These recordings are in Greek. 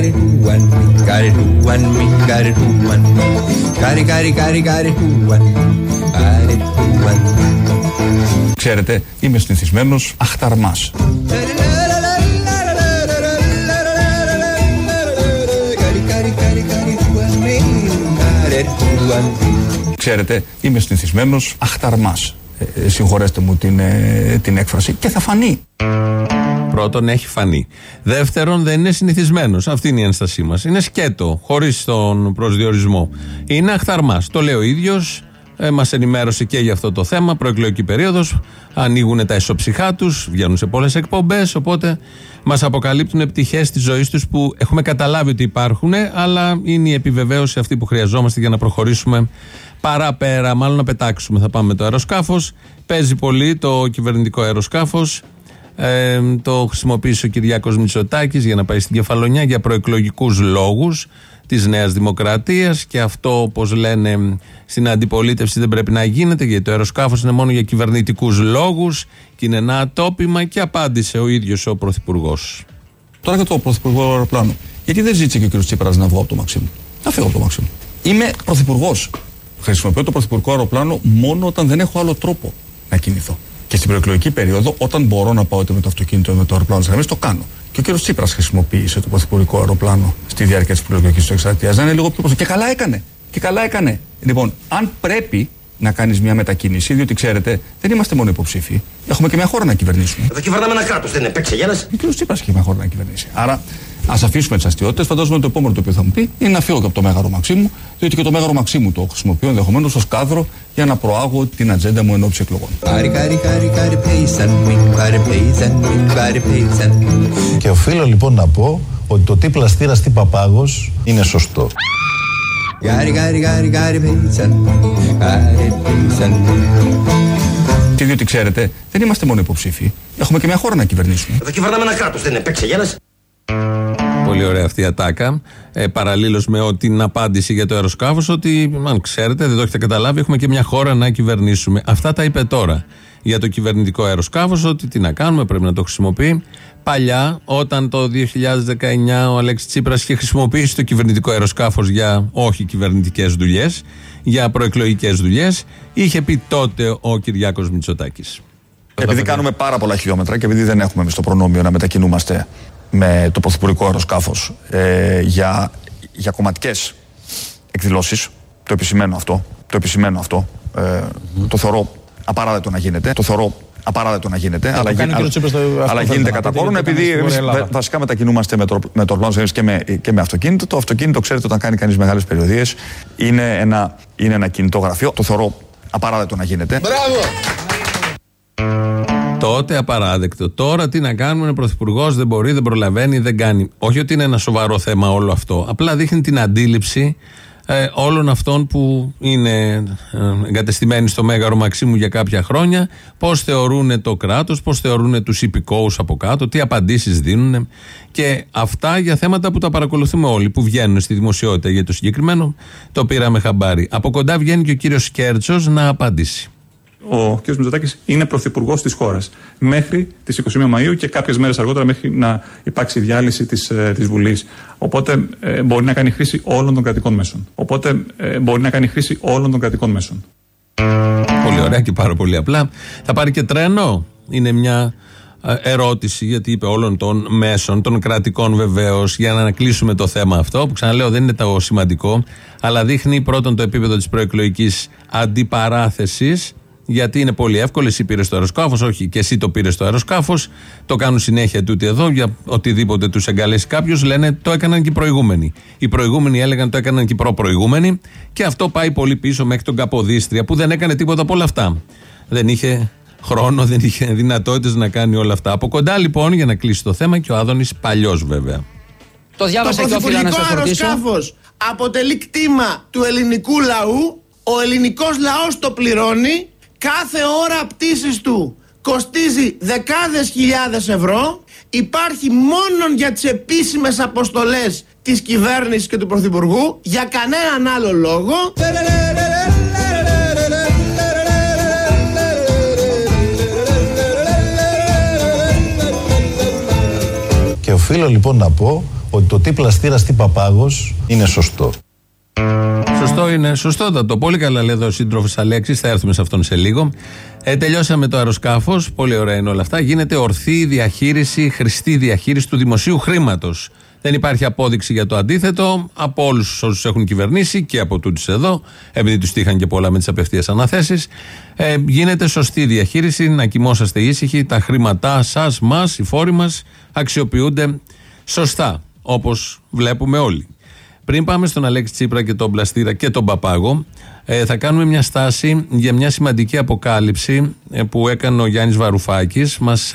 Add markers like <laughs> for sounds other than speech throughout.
got it, who and me, got it, who and me, got it, who and me. Got it, got it, got it, got it, who and me, got it, who and me. Ξέρετε, είμαι συνηθισμένος αχταρμάς. Ξέρετε, είμαι συνηθισμένος αχταρμάς. Ε, συγχωρέστε μου την, ε, την έκφραση και θα φανεί. Πρώτον, έχει φανεί. Δεύτερον, δεν είναι συνηθισμένος. Αυτή είναι η ένστασή μας. Είναι σκέτο, χωρίς τον προσδιορισμό. Είναι αχθαρμάς. Το λέει ο ίδιος. Ε, μας ενημέρωσε και για αυτό το θέμα. Προεκλογική περίοδος. Ανοίγουν τα ισοψυχά τους. Βγαίνουν σε πολλές εκπομπές. Οπότε μας αποκαλύπτουν πτυχές της ζωής τους που έχουμε καταλάβει ότι υπάρχουν. Αλλά είναι η επιβεβαίωση αυτή που χρειαζόμαστε για να προχωρήσουμε παραπέρα. Μάλλον να πετάξουμε. Θα πάμε με το αεροσκάφος. Παίζει πολύ το κυβερνητικό αεροσκάφος. Ε, το χρησιμοποίησε ο Κυριάκος Μητσοτάκης για να πάει στην Κεφαλονιά για προεκλογικούς λόγους της Νέας Δημοκρατίας και αυτό όπως λένε στην αντιπολίτευση δεν πρέπει να γίνεται γιατί το αεροσκάφος είναι μόνο για κυβερνητικούς λόγους και είναι ένα ατόπιμα και απάντησε ο ίδιος ο Πρωθυπουργός. Τώρα για το Πρωθυπουργό αεροπλάνο. Γιατί δεν ζήτησε και ο κ. Τσίπρας να βγω από το Μαξίμου; Να φύγω από το Μαξίμου. Είμαι Πρωθυπουργός. Χρησιμοποιώ το Πρωθυπουργικό αεροπλάνο μόνο όταν δεν έχω άλλο τρόπο να κινηθώ. Και στην προεκλογική περίοδο, όταν μπορώ να πάω είτε με το αυτοκίνητο είτε με το αεροπλάνο τη γραμμή, το κάνω. Και ο κύριος Τσίπρας χρησιμοποίησε το πρωθυπουργικό αεροπλάνο στη διάρκεια της προεκλογικής του εξαρτίας. Να είναι λίγο πιο προσωπικό. Και καλά έκανε. Και καλά έκανε. Λοιπόν, αν πρέπει να κάνεις μια μετακίνηση, διότι ξέρετε, δεν είμαστε μόνο υποψήφοι. Έχουμε και μια χώρα να κυβερνήσουμε. Εδώ κυβερνάμε ένα κράτος, δεν είναι παίξε γέννα. Ο κύριο Τσίπρα έχει μια χώρα να κυβερνήσει. Άρα, ας αφήσουμε τις αστείωτε. Φαντάζομαι το επόμενο το οποίο θα μου πει είναι να φύγω και από το μέγαρο Μαξίμου, διότι και το μέγαρο Μαξίμου το χρησιμοποιώ ενδεχομένως ως κάδρο για να προάγω την ατζέντα μου εν ώψη εκλογών. Και οφείλω λοιπόν να πω ότι το τι πλαστήρα τι παπάγος είναι σωστό. Και διότι ξέρετε, δεν είμαστε μόνο υποψήφοι. Έχουμε και μια χώρα να κυβερνήσουμε. Εδώ κυβερνάμε ένα κράτος, δεν είναι παίξε γέννα. Πολύ ωραία αυτή η ατάκα. Ε, Παραλλήλως με την απάντηση για το αεροσκάφος, ότι αν ξέρετε, δεν το έχετε καταλάβει, έχουμε και μια χώρα να κυβερνήσουμε. Αυτά τα είπε τώρα για το κυβερνητικό αεροσκάφος, ότι τι να κάνουμε, πρέπει να το χρησιμοποιεί. Παλιά, όταν το 2019 ο Αλέξης Τσίπρας είχε χρησιμοποιήσει το κυβερνητικό αεροσκάφος για όχι κυβερνητικές δουλειές, για προεκλογικές δουλειές, είχε πει τότε ο Κυριάκος Μητσοτάκης. Επειδή κάνουμε πάρα πολλά χιλιόμετρα και επειδή δεν έχουμε εμείς το προνόμιο να μετακινούμαστε με το πρωθυπουργικό αεροσκάφος ε, για, για κομματικές εκδηλώσεις, το επισημαίνω αυτό. Το επισημαίνω αυτό. Ε, Το θεωρώ απαράδεκτο να γίνεται. Το θεωρώ απαράδεκτο να γίνεται. αλλά, κάνει γι- και ο Τσίπρας το- αυτό αλλά θέλει γίνεται να κατά πει, κόρον γιατί επειδή κάνεις εμείς στην Ελλάδα. βα- βασικά μετακινούμαστε με το, με το πλάνο και με, και με αυτοκίνητο. Το αυτοκίνητο, ξέρετε, όταν κάνει κανείς μεγάλες περιοδίες, είναι ένα, είναι ένα κινητό γραφείο. Το θεωρώ απαράδεκτο να γίνεται. Τότε απαράδεκτο. Τώρα τι να κάνουμε, είναι πρωθυπουργός, δεν μπορεί, δεν προλαβαίνει, δεν κάνει. Όχι ότι είναι ένα σοβαρό θέμα όλο αυτό. Απλά δείχνει την αντίληψη ε, όλων αυτών που είναι ε, εγκατεστημένοι στο Μέγαρο Μαξίμου για κάποια χρόνια, πώς θεωρούν το κράτος, πώς θεωρούν τους υπηκόους από κάτω, τι απαντήσεις δίνουν. Και αυτά για θέματα που τα παρακολουθούμε όλοι, που βγαίνουν στη δημοσιότητα. Για το συγκεκριμένο το πήραμε χαμπάρι. Από κοντά βγαίνει και ο κύριος Κέρτσο να απαντήσει. Ο κ. Μητσοτάκης είναι πρωθυπουργός της χώρας μέχρι τις 21 Μαου και κάποιες μέρες αργότερα μέχρι να υπάρξει η διάλυση της της Βουλής. Οπότε ε, μπορεί να κάνει χρήση όλων των κρατικών μέσων. Οπότε ε, μπορεί να κάνει χρήση όλων των κρατικών μέσων. Πολύ ωραία και πάρα πολύ απλά. Θα πάρει και τρένο; Είναι μια ε, ερώτηση, γιατί είπε όλων των μέσων, των κρατικών βεβαίως, για να κλείσουμε το θέμα αυτό, που ξαναλέω δεν είναι το σημαντικό, αλλά δείχνει πρώτον το επίπεδο της προεκλογικής αντιπαράθεσης, γιατί είναι πολύ εύκολο. Εσύ πήρες το αεροσκάφος, όχι και εσύ το πήρες το αεροσκάφος. Το κάνουν συνέχεια τούτοι εδώ, για οτιδήποτε τους εγκαλέσει κάποιος, λένε το έκαναν και οι προηγούμενοι. Οι προηγούμενοι έλεγαν το έκαναν και οι προ-προηγούμενοι. Και αυτό πάει πολύ πίσω μέχρι τον Καποδίστρια, που δεν έκανε τίποτα από όλα αυτά. Δεν είχε χρόνο, δεν είχε δυνατότητες να κάνει όλα αυτά. Από κοντά λοιπόν, για να κλείσει το θέμα, και ο Άδωνης παλιός βέβαια. Το Το διάβασα και οφείλω να πρωθυπουργικό σα ρωτήσω. αεροσκάφος αποτελεί κτήμα του ελληνικού λαού. Ο ελληνικός λαός το πληρώνει. Κάθε ώρα πτήσης του κοστίζει δεκάδες χιλιάδες ευρώ. Υπάρχει μόνο για τις επίσημες αποστολές της κυβέρνησης και του Πρωθυπουργού. Για κανέναν άλλο λόγο. Και οφείλω λοιπόν να πω ότι το τι πλαστήρα τι παπάγος είναι σωστό. Σωστό είναι, σωστότατο. Πολύ καλά λέει εδώ ο σύντροφος Αλέξης. Θα έρθουμε σε αυτόν σε λίγο. Ε, τελειώσαμε το αεροσκάφος. Πολύ ωραία είναι όλα αυτά. Γίνεται ορθή διαχείριση, χρηστή διαχείριση του δημοσίου χρήματος. Δεν υπάρχει απόδειξη για το αντίθετο από όλους όσους έχουν κυβερνήσει και από τούτους εδώ, επειδή τους τύχαν και πολλά με τις απευθείας αναθέσεις. Ε, γίνεται σωστή διαχείριση, να κοιμόσαστε ήσυχοι. Τα χρήματά σας, μας, οι φόροι μας αξιοποιούνται σωστά, όπως βλέπουμε όλοι. Πριν πάμε στον Αλέξη Τσίπρα και τον Πλαστήρα και τον Παπάγο, ε, θα κάνουμε μια στάση για μια σημαντική αποκάλυψη ε, που έκανε ο Γιάννης Βαρουφάκης. Μας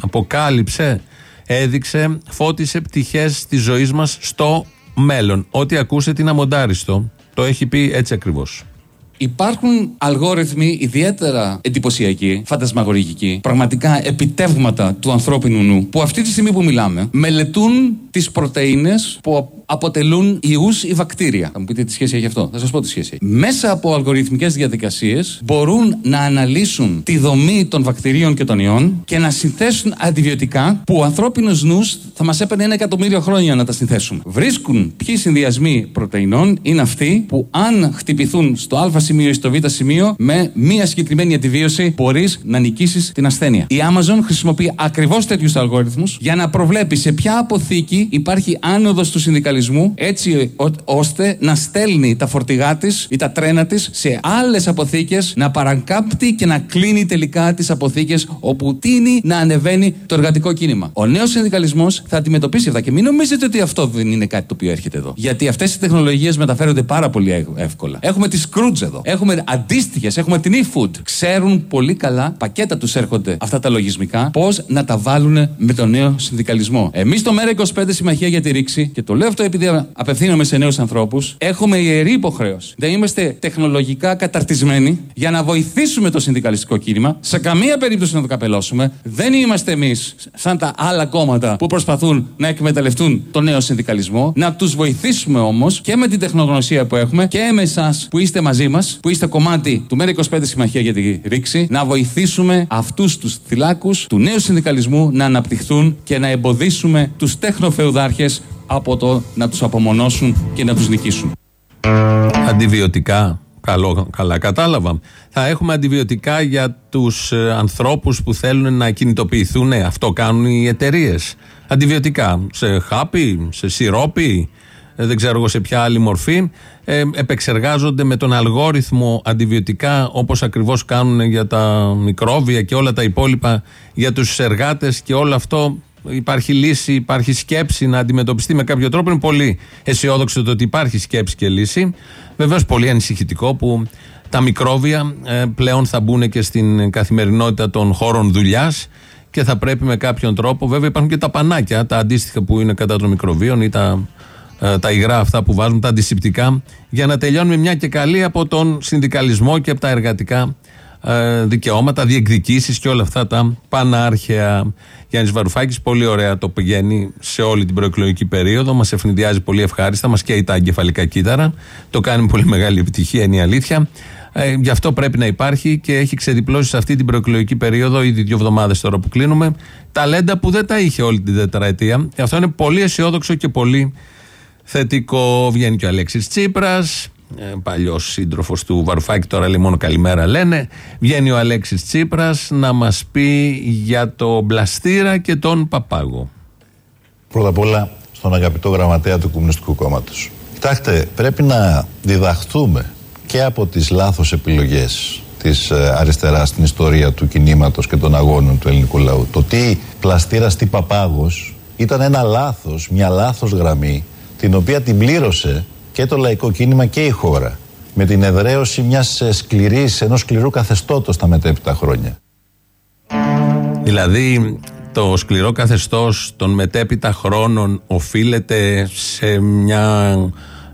αποκάλυψε, έδειξε, φώτισε πτυχές της ζωής μας στο μέλλον. Ό,τι ακούσετε είναι αμοντάριστο. Το έχει πει έτσι ακριβώς. Υπάρχουν αλγόριθμοι ιδιαίτερα εντυπωσιακοί, φαντασμαγωγικοί, πραγματικά επιτεύγματα του ανθρώπινου νου, που αυτή τη στιγμή που μιλάμε μελετούν τις πρωτενε που αποτελούν ιούς ή βακτήρια. Θα μου πείτε τι σχέση έχει αυτό. Θα σας πω τι σχέση έχει. Μέσα από αλγοριθμικές διαδικασίες μπορούν να αναλύσουν τη δομή των βακτηρίων και των ιών και να συνθέσουν αντιβιωτικά που ο ανθρώπινος νους θα μας έπαιρνε ένα εκατομμύριο χρόνια να τα συνθέσουμε. Βρίσκουν ποιοι συνδυασμοί πρωτεϊνών είναι αυτοί που αν χτυπηθούν στο α σημείο ή στο β σημείο με μία συγκεκριμένη αντιβίωση μπορείς να νικήσεις την ασθένεια. Η Amazon χρησιμοποιεί ακριβώς τέτοιους αλγόριθμους για να προβλέπει σε ποια αποθήκη υπάρχει άνοδος του συνδικαλισμού έτσι ώστε να στέλνει τα φορτηγά της ή τα τρένα της σε άλλες αποθήκες να παρακάμπτει και να κλείνει τελικά τις αποθήκες όπου τίνει να ανεβαίνει το εργατικό κίνημα. Ο νέος συνδικαλισμός θα αντιμετωπίσει αυτά και μην νομίζετε ότι αυτό δεν είναι κάτι το οποίο έρχεται εδώ. Γιατί αυτές οι τεχνολογίες μεταφέρονται πάρα πολύ εύκολα. Έχουμε τη Scrooge εδώ. Έχουμε αντίστοιχες, έχουμε την e-food. Ξέρουν πολύ καλά, πακέτα τους έρχονται αυτά τα λογισμικά, πώς να τα βάλουν με τον νέο συνδικαλισμό. Εμείς στο ΜΕΡΑ25 Συμμαχία για τη Ρήξη, και το λέω αυτό επειδή απευθύνομαι σε νέους ανθρώπους, έχουμε ιερή υποχρέωση. Δεν είμαστε τεχνολογικά καταρτισμένοι για να βοηθήσουμε το συνδικαλιστικό κίνημα. Σε καμία περίπτωση να το καπελώσουμε. Δεν είμαστε εμείς σαν τα άλλα κόμματα που προσπαθούν να εκμεταλλευτούν το νέο συνδικαλισμό. Να τους βοηθήσουμε όμως και με την τεχνογνωσία που έχουμε και με εσάς που είστε μαζί μας, που είστε κομμάτι του ΜΕΡΑ25 Συμμαχία για τη Ρήξη, να βοηθήσουμε αυτούς τους θυλάκους του νέου συνδικαλισμού να αναπτυχθούν και να εμποδίσουμε τους τεχνοφεουδάρχε από το να τους απομονώσουν και να τους νικήσουν. Αντιβιωτικά. Καλό, καλά κατάλαβα. Θα έχουμε αντιβιωτικά για τους ε, ανθρώπους που θέλουν να κινητοποιηθούν. Ε, αυτό κάνουν οι εταιρείες. Αντιβιωτικά. Σε χάπι, σε σιρόπι, ε, δεν ξέρω εγώ σε ποια άλλη μορφή, ε, επεξεργάζονται με τον αλγόριθμο αντιβιωτικά όπως ακριβώς κάνουν για τα μικρόβια και όλα τα υπόλοιπα για τους εργάτες και όλο αυτό υπάρχει λύση, υπάρχει σκέψη να αντιμετωπιστεί με κάποιο τρόπο. Είναι πολύ αισιόδοξο το ότι υπάρχει σκέψη και λύση. Βεβαίως πολύ ανησυχητικό που τα μικρόβια ε, πλέον θα μπουν και στην καθημερινότητα των χώρων δουλειάς και θα πρέπει με κάποιον τρόπο. Βέβαια υπάρχουν και τα πανάκια, τα αντίστοιχα που είναι κατά των μικροβίων ή τα ε, τα υγρά αυτά που βάζουν, τα αντισηπτικά, για να τελειώνουμε μια και καλή από τον συνδικαλισμό και από τα εργατικά ε, δικαιώματα, διεκδικήσεις και όλα αυτά τα πανάρχαια. Γιάννης Βαρουφάκης, πολύ ωραία το πηγαίνει σε όλη την προεκλογική περίοδο. Μας ευνηδιάζει πολύ ευχάριστα, μας καίει τα εγκεφαλικά κύτταρα. Το κάνει με πολύ μεγάλη επιτυχία, είναι η αλήθεια. Ε, γι' αυτό πρέπει να υπάρχει και έχει ξεδιπλώσει σε αυτή την προεκλογική περίοδο, ήδη δύο εβδομάδες τώρα που κλείνουμε, ταλέντα που δεν τα είχε όλη την τετραετία. Και αυτό είναι πολύ αισιόδοξο και πολύ θετικό. Βγαίνει και ο Αλέξης Τσίπρας, ε, παλιός σύντροφος του Βαρουφάκη, τώρα λέει μόνο καλημέρα λένε. Βγαίνει ο Αλέξης Τσίπρας να μας πει για το Μπλαστήρα και τον Παπάγο. Πρώτα απ' όλα στον αγαπητό γραμματέα του Κομμουνιστικού Κόμματος. Κοιτάξτε, πρέπει να διδαχθούμε και από τις λάθος επιλογές της ε, αριστεράς στην ιστορία του κινήματος και των αγώνων του ελληνικού λαού. Το τι πλαστήρας, τι παπάγος ήταν ένα λάθος, μια λάθος γραμμή την οποία την πλήρωσε και το λαϊκό κίνημα και η χώρα με την εδραίωση μιας σκληρής, ενός σκληρού καθεστώτος τα μετέπειτα χρόνια. Δηλαδή το σκληρό καθεστώς των μετέπειτα χρόνων οφείλεται σε μια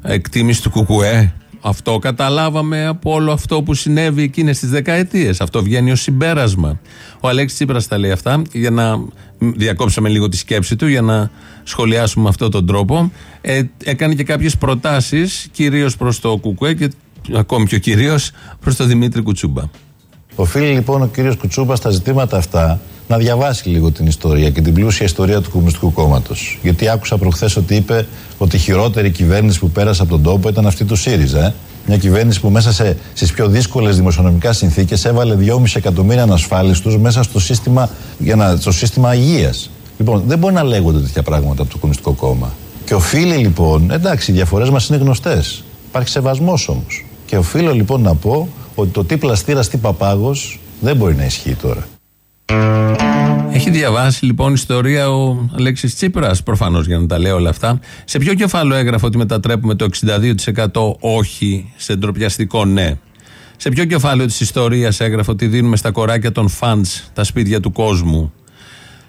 εκτίμηση του Κουκουέ; Αυτό καταλάβαμε από όλο αυτό που συνέβη εκείνες τις δεκαετίες. Αυτό βγαίνει ως συμπέρασμα. Ο Αλέξης Τσίπρας τα λέει αυτά για να διακόψαμε λίγο τη σκέψη του για να σχολιάσουμε με αυτόν τον τρόπο. Ε, έκανε και κάποιες προτάσεις κυρίως προς το Κουκουέ και ακόμη πιο κυρίως προς τον Δημήτρη Κουτσούμπα. Οφείλει λοιπόν ο κύριος Κουτσούμπας στα ζητήματα αυτά να διαβάσει λίγο την ιστορία και την πλούσια ιστορία του Κομμουνιστικού Κόμματος. Γιατί άκουσα προχθές ότι είπε ότι η χειρότερη κυβέρνηση που πέρασε από τον τόπο ήταν αυτή του ΣΥΡΙΖΑ. Ε; Μια κυβέρνηση που μέσα στις πιο δύσκολες δημοσιονομικά συνθήκες έβαλε 2,5 εκατομμύρια ανασφάλιστους μέσα στο σύστημα, για να, στο σύστημα υγείας. Λοιπόν, δεν μπορεί να λέγονται τέτοια πράγματα από το Κομμουνιστικό Κόμμα. Και οφείλει λοιπόν, εντάξει, οι διαφορές μας είναι γνωστές. Υπάρχει σεβασμός όμως. Και οφείλω λοιπόν να πω ότι το τι πλαστήρα, τι παπάγος δεν μπορεί να ισχύει τώρα. Έχει διαβάσει λοιπόν ιστορία ο Αλέξης Τσίπρας, προφανώς για να τα λέω όλα αυτά. Σε ποιο κεφάλαιο έγραφε ότι μετατρέπουμε το 62% όχι σε ντροπιαστικό ναι; Σε ποιο κεφάλαιο της ιστορίας έγραφε ότι δίνουμε στα κοράκια των φαντ τα σπίτια του κόσμου;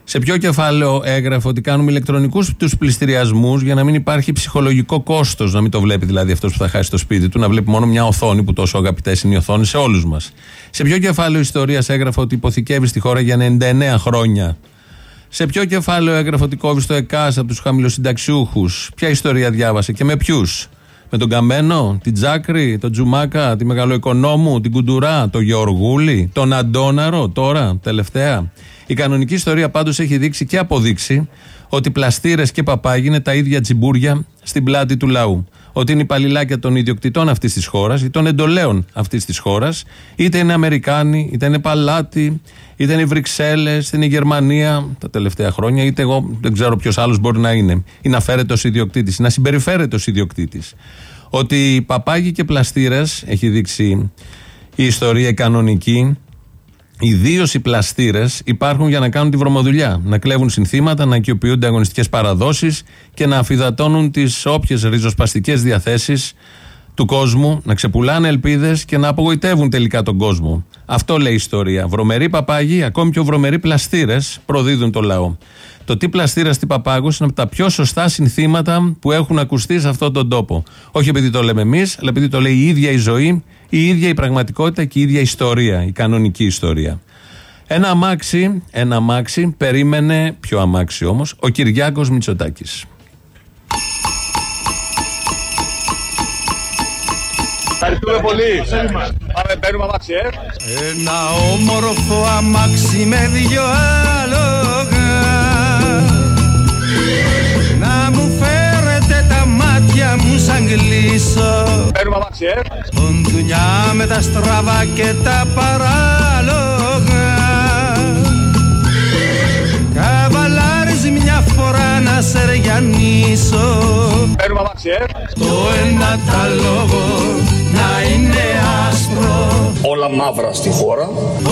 Σε ποιο κεφάλαιο έγραφε ότι κάνουμε ηλεκτρονικούς τους πληστηριασμούς για να μην υπάρχει ψυχολογικό κόστος, να μην το βλέπει δηλαδή αυτός που θα χάσει το σπίτι του, να βλέπει μόνο μια οθόνη που τόσο αγαπητές είναι οι οθόνη σε όλους μας. Σε ποιο κεφάλαιο ιστορίας έγραφε ότι υποθηκεύει τη χώρα για 99 χρόνια; Σε ποιο κεφάλαιο έγραφε ότι κόβεις το ΕΚΑΣ από τους χαμηλοσυνταξιούχους; Ποια ιστορία διάβασε και με ποιους; Με τον Καμένο, την Τζάκρη, τον Τζουμάκα, τη Μεγαλοοικονόμου, την Κουντουρά, τον Γεωργούλη, τον Αντόναρο, τώρα, τελευταία. Η κανονική ιστορία πάντως έχει δείξει και αποδείξει ότι πλαστήρες και παπάγι είναι τα ίδια τσιμπούρια στην πλάτη του λαού. Ότι είναι υπαλληλάκια των ιδιοκτητών αυτής της χώρας ή των εντολέων αυτής της χώρας, είτε είναι Αμερικάνοι, είτε είναι Παλάτι, είτε είναι οι Βρυξέλλες, είτε είναι η Γερμανία τα τελευταία χρόνια, είτε εγώ δεν ξέρω ποιος άλλος μπορεί να είναι. Ή να φέρεται ως ιδιοκτήτης, να συμπεριφέρεται ως ιδιοκτήτης. Ότι παπάγι και πλαστήρες, έχει δείξει η ιστορία κανονική, Ιδίως οι πλαστήρες υπάρχουν για να κάνουν τη βρωμοδουλειά. Να κλέβουν συνθήματα, να οικειοποιούνται αγωνιστικές παραδόσεις και να αφιδατώνουν τις όποιες ριζοσπαστικές διαθέσεις του κόσμου, να ξεπουλάνε ελπίδες και να απογοητεύουν τελικά τον κόσμο. Αυτό λέει η ιστορία. Βρωμεροί παπάγοι, ακόμη πιο βρωμεροί πλαστήρες, προδίδουν το λαό. Το τι πλαστήρα τι παπάγους είναι από τα πιο σωστά συνθήματα που έχουν ακουστεί σε αυτόν τον τόπο. Όχι επειδή το λέμε εμείς, αλλά επειδή το λέει η ίδια η ζωή, η ίδια η πραγματικότητα και η ίδια η ιστορία, η κανονική ιστορία. Ένα αμάξι, ένα αμάξι, περίμενε, πιο αμάξι όμως, ο Κυριάκος Μητσοτάκης. Ευχαριστούμε πολύ. Πάμε, παίρνουμε αμάξι, ε. Ένα όμορφο αμάξι με δυο άλογα μάτια μου σαν κλείσω Παίρνουμε αμάξι, ε. Οντουνιά με τα στραβά και τα παράλογα Καβαλάρεις μια φορά να σεριανίσω Παίρνουμε αμάξι, ε. Το ένα τα λόγο να είναι άσπρο Όλα μαύρα στη χώρα.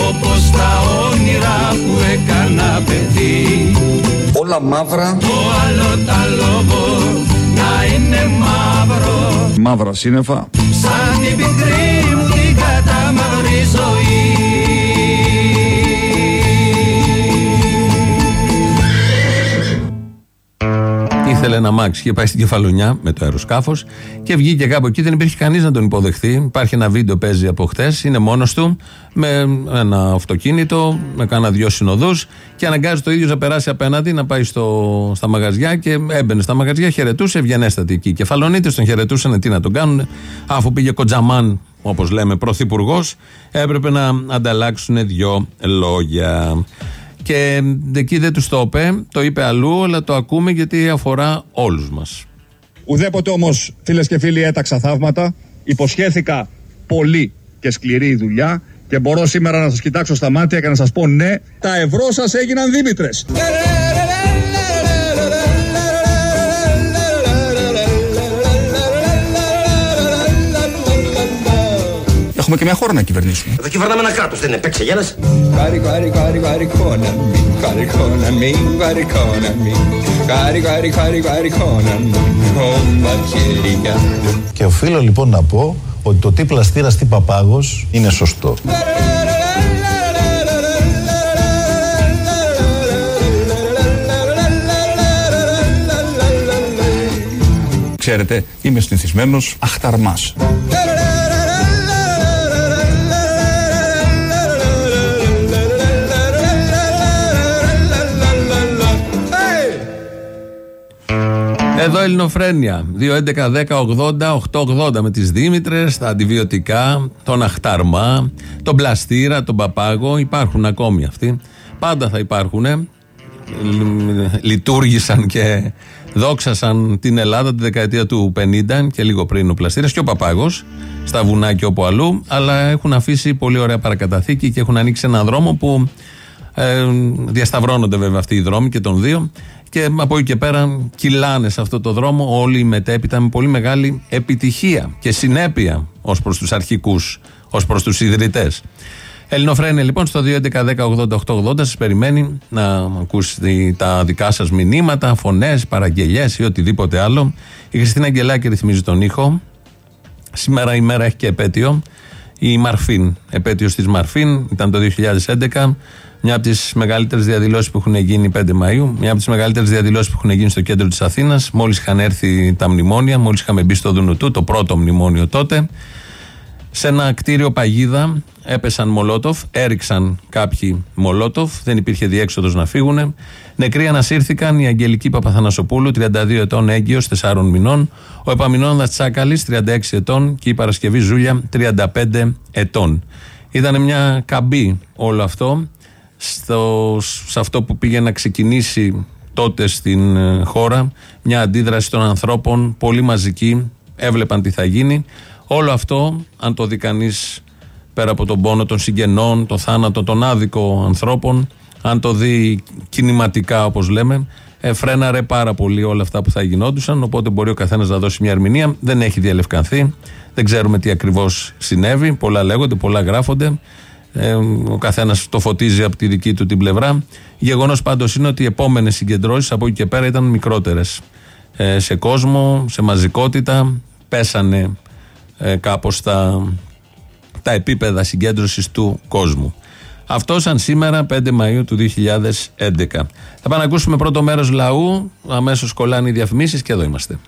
Όπως τα όνειρα που έκανα παιδί Όλα μαύρα. Το άλλο τα λόγο να είναι μαύρο Μαύρα σύννεφα. Σαν την πικρή μου την κατάμαυρη ζωή Ήθελε ένα μάξι, είχε πάει στην κεφαλονιά με το αεροσκάφος και βγήκε κάπου εκεί. Δεν υπήρχε κανείς να τον υποδεχθεί. Υπάρχει ένα βίντεο παίζει από χτες. Είναι μόνος του με ένα αυτοκίνητο, με κάνα δυο συνοδούς και αναγκάζει το ίδιος να περάσει απέναντι, να πάει στο, στα μαγαζιά και έμπαινε στα μαγαζιά, χαιρετούσε, ευγενέστατη εκεί. Οι κεφαλονίτες τον χαιρετούσαν, τι να τον κάνουν, αφού πήγε κοντζαμάν, όπως λέμε, πρωθυπουργός, έπρεπε να ανταλλάξουν δυο λόγια. Και εκεί δεν τους το είπε, το είπε αλλού, αλλά το ακούμε γιατί αφορά όλους μας. Ουδέποτε όμως, φίλες και φίλοι, έταξα θαύματα. Υποσχέθηκα πολύ και σκληρή δουλειά. Και μπορώ σήμερα να σας κοιτάξω στα μάτια και να σας πω ναι, τα ευρώ σας έγιναν Δήμητρε. Έχουμε και μια χώρα να κυβερνήσουμε. Εδώ κυβερνάμε ένα κράτος, δεν είναι παίξε για ένας. Κάρι, κάρι, κάρι, κάρι, κόνα μη, κάρι, κόνα μη, κάρι, κόνα μη. Κάρι, κάρι, κάρι, κάρι, κόνα μη, όμα χέρια. Και οφείλω λοιπόν να πω ότι το τι πλαστήρας τι παπάγος είναι σωστό. Ξέρετε, είμαι συνηθισμένος αχταρμάς. Εδώ Ελληνοφρένια. 2.11.10.80.880 με τις Δήμητρες, τα αντιβιωτικά, τον Αχτάρμα, τον Πλαστήρα, τον Παπάγο. Υπάρχουν ακόμη αυτοί. πάντα θα υπάρχουν. ε. Λ- Λειτουργήσαν και δόξασαν την Ελλάδα τη δεκαετία του 50 και λίγο πριν ο Πλαστήρας και ο Παπάγος στα βουνά και όπου αλλού αλλά έχουν αφήσει πολύ ωραία παρακαταθήκη και έχουν ανοίξει έναν δρόμο που ε, διασταυρώνονται βέβαια αυτοί οι δρόμοι και των δύο και από εκεί και πέρα κυλάνε σε αυτό το δρόμο όλοι οι μετέπειτα με πολύ μεγάλη επιτυχία και συνέπεια ως προς τους αρχικούς, ως προς τους ιδρυτές. Ελληνοφρένια λοιπόν στο 2.11.10.80.880 σας περιμένει να ακούσει τα δικά σας μηνύματα, φωνές, παραγγελιές ή οτιδήποτε άλλο. Η Χριστίνα Αγγελάκη ρυθμίζει τον ήχο. Σήμερα η μέρα έχει και επέτειο. Η Μαρφίν, επέτειος της Μαρφίν, ήταν το 2011. Μια από τις μεγαλύτερες διαδηλώσεις που έχουν γίνει 5 Μαου, μια από τις μεγαλύτερες διαδηλώσεις που έχουν γίνει στο κέντρο της Αθήνας. Μόλις είχαν έρθει τα μνημόνια, μόλις είχαμε μπει στο Δουνουτού, το πρώτο μνημόνιο τότε. Σε ένα κτίριο παγίδα έπεσαν μολότοφ, έριξαν κάποιοι μολότοφ, δεν υπήρχε διέξοδος να φύγουν. Νεκροί ανασύρθηκαν η Αγγελική Παπαθανασοπούλου, 32 ετών, έγκυος, 4 μηνών. Ο Επαμινώντα Τσάκαλης, 36 ετών και η Παρασκευή Ζούλια, 35 ετών. Ήταν μια καμπή όλο αυτό. Στο, σε αυτό που πήγε να ξεκινήσει τότε στην ε, χώρα, μια αντίδραση των ανθρώπων πολύ μαζική, έβλεπαν τι θα γίνει. Όλο αυτό, αν το δει κανείς πέρα από τον πόνο των συγγενών, το θάνατο των άδικων ανθρώπων, αν το δει κινηματικά όπως λέμε, ε, φρέναρε πάρα πολύ όλα αυτά που θα γινόντουσαν. Οπότε μπορεί ο καθένας να δώσει μια ερμηνεία. Δεν έχει διαλευκανθεί. Δεν ξέρουμε τι ακριβώς συνέβη. Πολλά λέγονται, πολλά γράφονται. Ε, ο καθένας το φωτίζει από τη δική του την πλευρά. Γεγονός πάντως είναι ότι οι επόμενες συγκεντρώσεις από εκεί και πέρα ήταν μικρότερες. Ε, σε κόσμο, σε μαζικότητα. Πέσανε ε, κάπως τα, τα επίπεδα συγκέντρωσης του κόσμου. Αυτό σαν σήμερα 5 Μαΐου του 2011. Θα πάμε να ακούσουμε πρώτο μέρος λαού, αμέσως κολλάνε οι διαφημίσεις και εδώ είμαστε.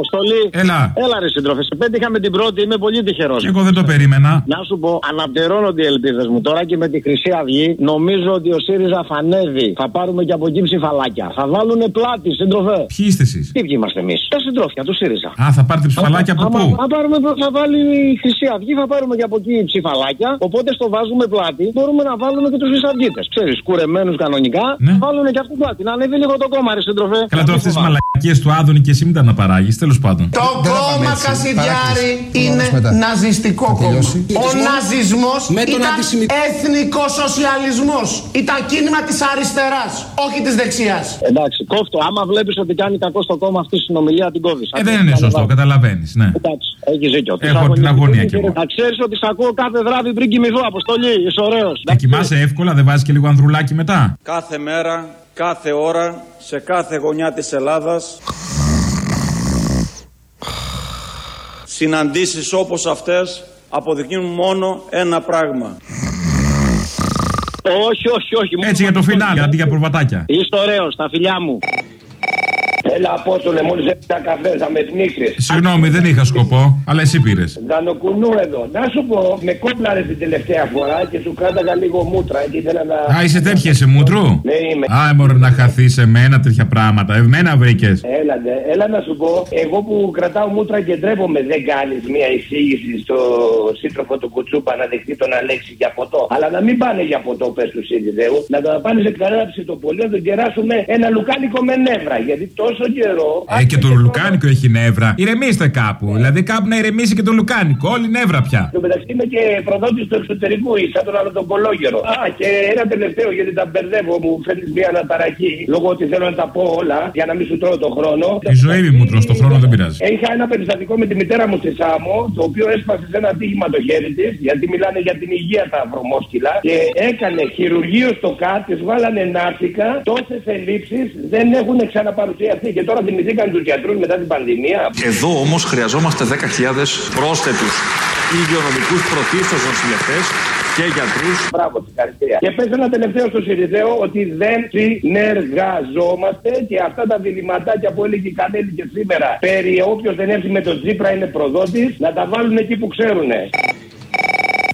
Αποστολή. Έλα. Έλα, ρε συντρόφε. Σε πέντε είχαμε την πρώτη, είμαι πολύ τυχερός. Και εγώ δεν το περίμενα. Να σου πω, αναπτερώνονται οι ελπίδες μου. Τώρα και με τη Χρυσή Αυγή, νομίζω ότι ο ΣΥΡΙΖΑ φανεύει. Θα πάρουμε και από εκεί ψηφαλάκια. Θα βάλουν πλάτη, συντροφέ. Ποιοι είστε εσείς; Τι ποιοι είμαστε εμείς; Τα συντρόφια του ΣΥΡΙΖΑ. Α, θα πάρετε ψηφαλάκια από Άμα- πού; άμα πάρουμε, θα βάλει η Χρυσή Αυγή, θα πάρουμε και από εκεί ψηφαλάκια. Οπότε στο βάζουμε πλάτη, μπορούμε να βάλουμε και τους Χρυσαυγίτες. Ξέρεις, κουρεμένους κανονικά, Ναι. θα βάλουν και αυτού πλάτη. Να ανέβει λίγο το κόμμα, ρε συντροφέ. Καλά, τώρα Να αυτές τις μην φοβάμαι. μαλακίες του Άδωνη και εσύ μην τα αναπαράγεις. Τέλος πάντων. Το κόμμα Κασιδιάρη είναι ναζιστικό κόμμα. Ο ναζισμός Με τον ήταν αντισημι- εθνικοσοσιαλισμός. Ήταν κίνημα της αριστεράς, όχι της δεξιάς. Εντάξει, κόφτο. Άμα βλέπεις ότι κάνει κακό στο κόμμα αυτή η συνομιλία, την κόβεις. Ε, δεν είναι σωστό, καταλαβαίνεις. Ναι. Εντάξει, έχει δίκιο. Έχω την αγωνία κι εγώ. Θα ξέρεις ότι σ' ακούω κάθε βράδυ πριν κοιμηθώ, Αποστολή. Είσαι ωραίος. Και κοιμάσαι εύκολα, δεν βάζεις και λίγο ανδρουλάκι μετά. Κάθε μέρα, κάθε ώρα, σε κάθε γωνιά της Ελλάδας συναντήσεις όπως αυτές αποδεικνύουν μόνο ένα πράγμα. Όχι, όχι, όχι. Έτσι για το φινάλε, αντί για προβατάκια. Είσαι ωραίος, τα φιλιά μου. Έλα, Απόστολε, μόλις έπειτα καφέ, θα με πνίξεις. Συγγνώμη, δεν είχα σκοπό, αλλά εσύ πήρες. Δανοκουνού εδώ. Να σου πω, με κόμπλαρε την τελευταία φορά και σου κράταγα λίγο μούτρα και ήθελα να. Α, είσαι τέτοια σε μούτρου; Ναι, είμαι. Α, μπορεί να χαθείς σε μένα τέτοια πράγματα. Εμένα βρήκες. Έλα, ναι. έλα να σου πω, εγώ που κρατάω μούτρα και ντρέπομαι, δεν κάνεις μια εισήγηση στο σύντροφο του Κουτσούπα να δεχτεί τον Αλέξη για ποτό. Αλλά να μην πάνε για ποτό, πες τους Σίδηδεου, να το πάνε σε κατάψη το πολύ, να τον κεράσουμε ένα λουκάνικο με νεύρα. Γιατί τόσο καιρό. Ε, και το λουκάνικο έχει νεύρα. Ηρεμήστε κάπου. Δηλαδή κάπου να ηρεμήσει και το λουκάνικο. Όλη νεύρα πια. Στο μεταξύ είμαι και προδότης του εξωτερικού, ή σαν τον άλλο τον κολόγερο. Α, και ένα τελευταίο γιατί τα μπερδεύω, μου φέρνει μια αναταραχή. Λόγω ότι θέλω να τα πω όλα για να μην σου τρώω τον χρόνο. Η ζωή μου τρως το χρόνο δεν πειράζει. Είχα ένα περιστατικό με τη μητέρα μου στη Σάμο, το οποίο έσπασε σε ένα τύχημα το χέρι της, γιατί μιλάνε για την υγεία τα βρωμόσκυλα. Και έκανε χειρουργείο στο ΚΑΤ, της βάλανε νάρθηκα, τόσες ελλείψεις δεν έχουν ξαναπαρουσιαστεί. Και τώρα θυμηθήκαν τους γιατρούς μετά την πανδημία. Εδώ όμως χρειαζόμαστε 10.000 πρόσθετους υγειονομικούς πρωτίστως νοσηλευτές και γιατρούς. Μπράβο, συγχαρητήρια. Και πες ένα τελευταίο στο Σιριζέο ότι δεν συνεργαζόμαστε και αυτά τα διληματάκια που έλεγε η Κανέλη και σήμερα περί όποιος δεν έρθει με τον Τζίπρα είναι προδότης, να τα βάλουν εκεί που ξέρουν.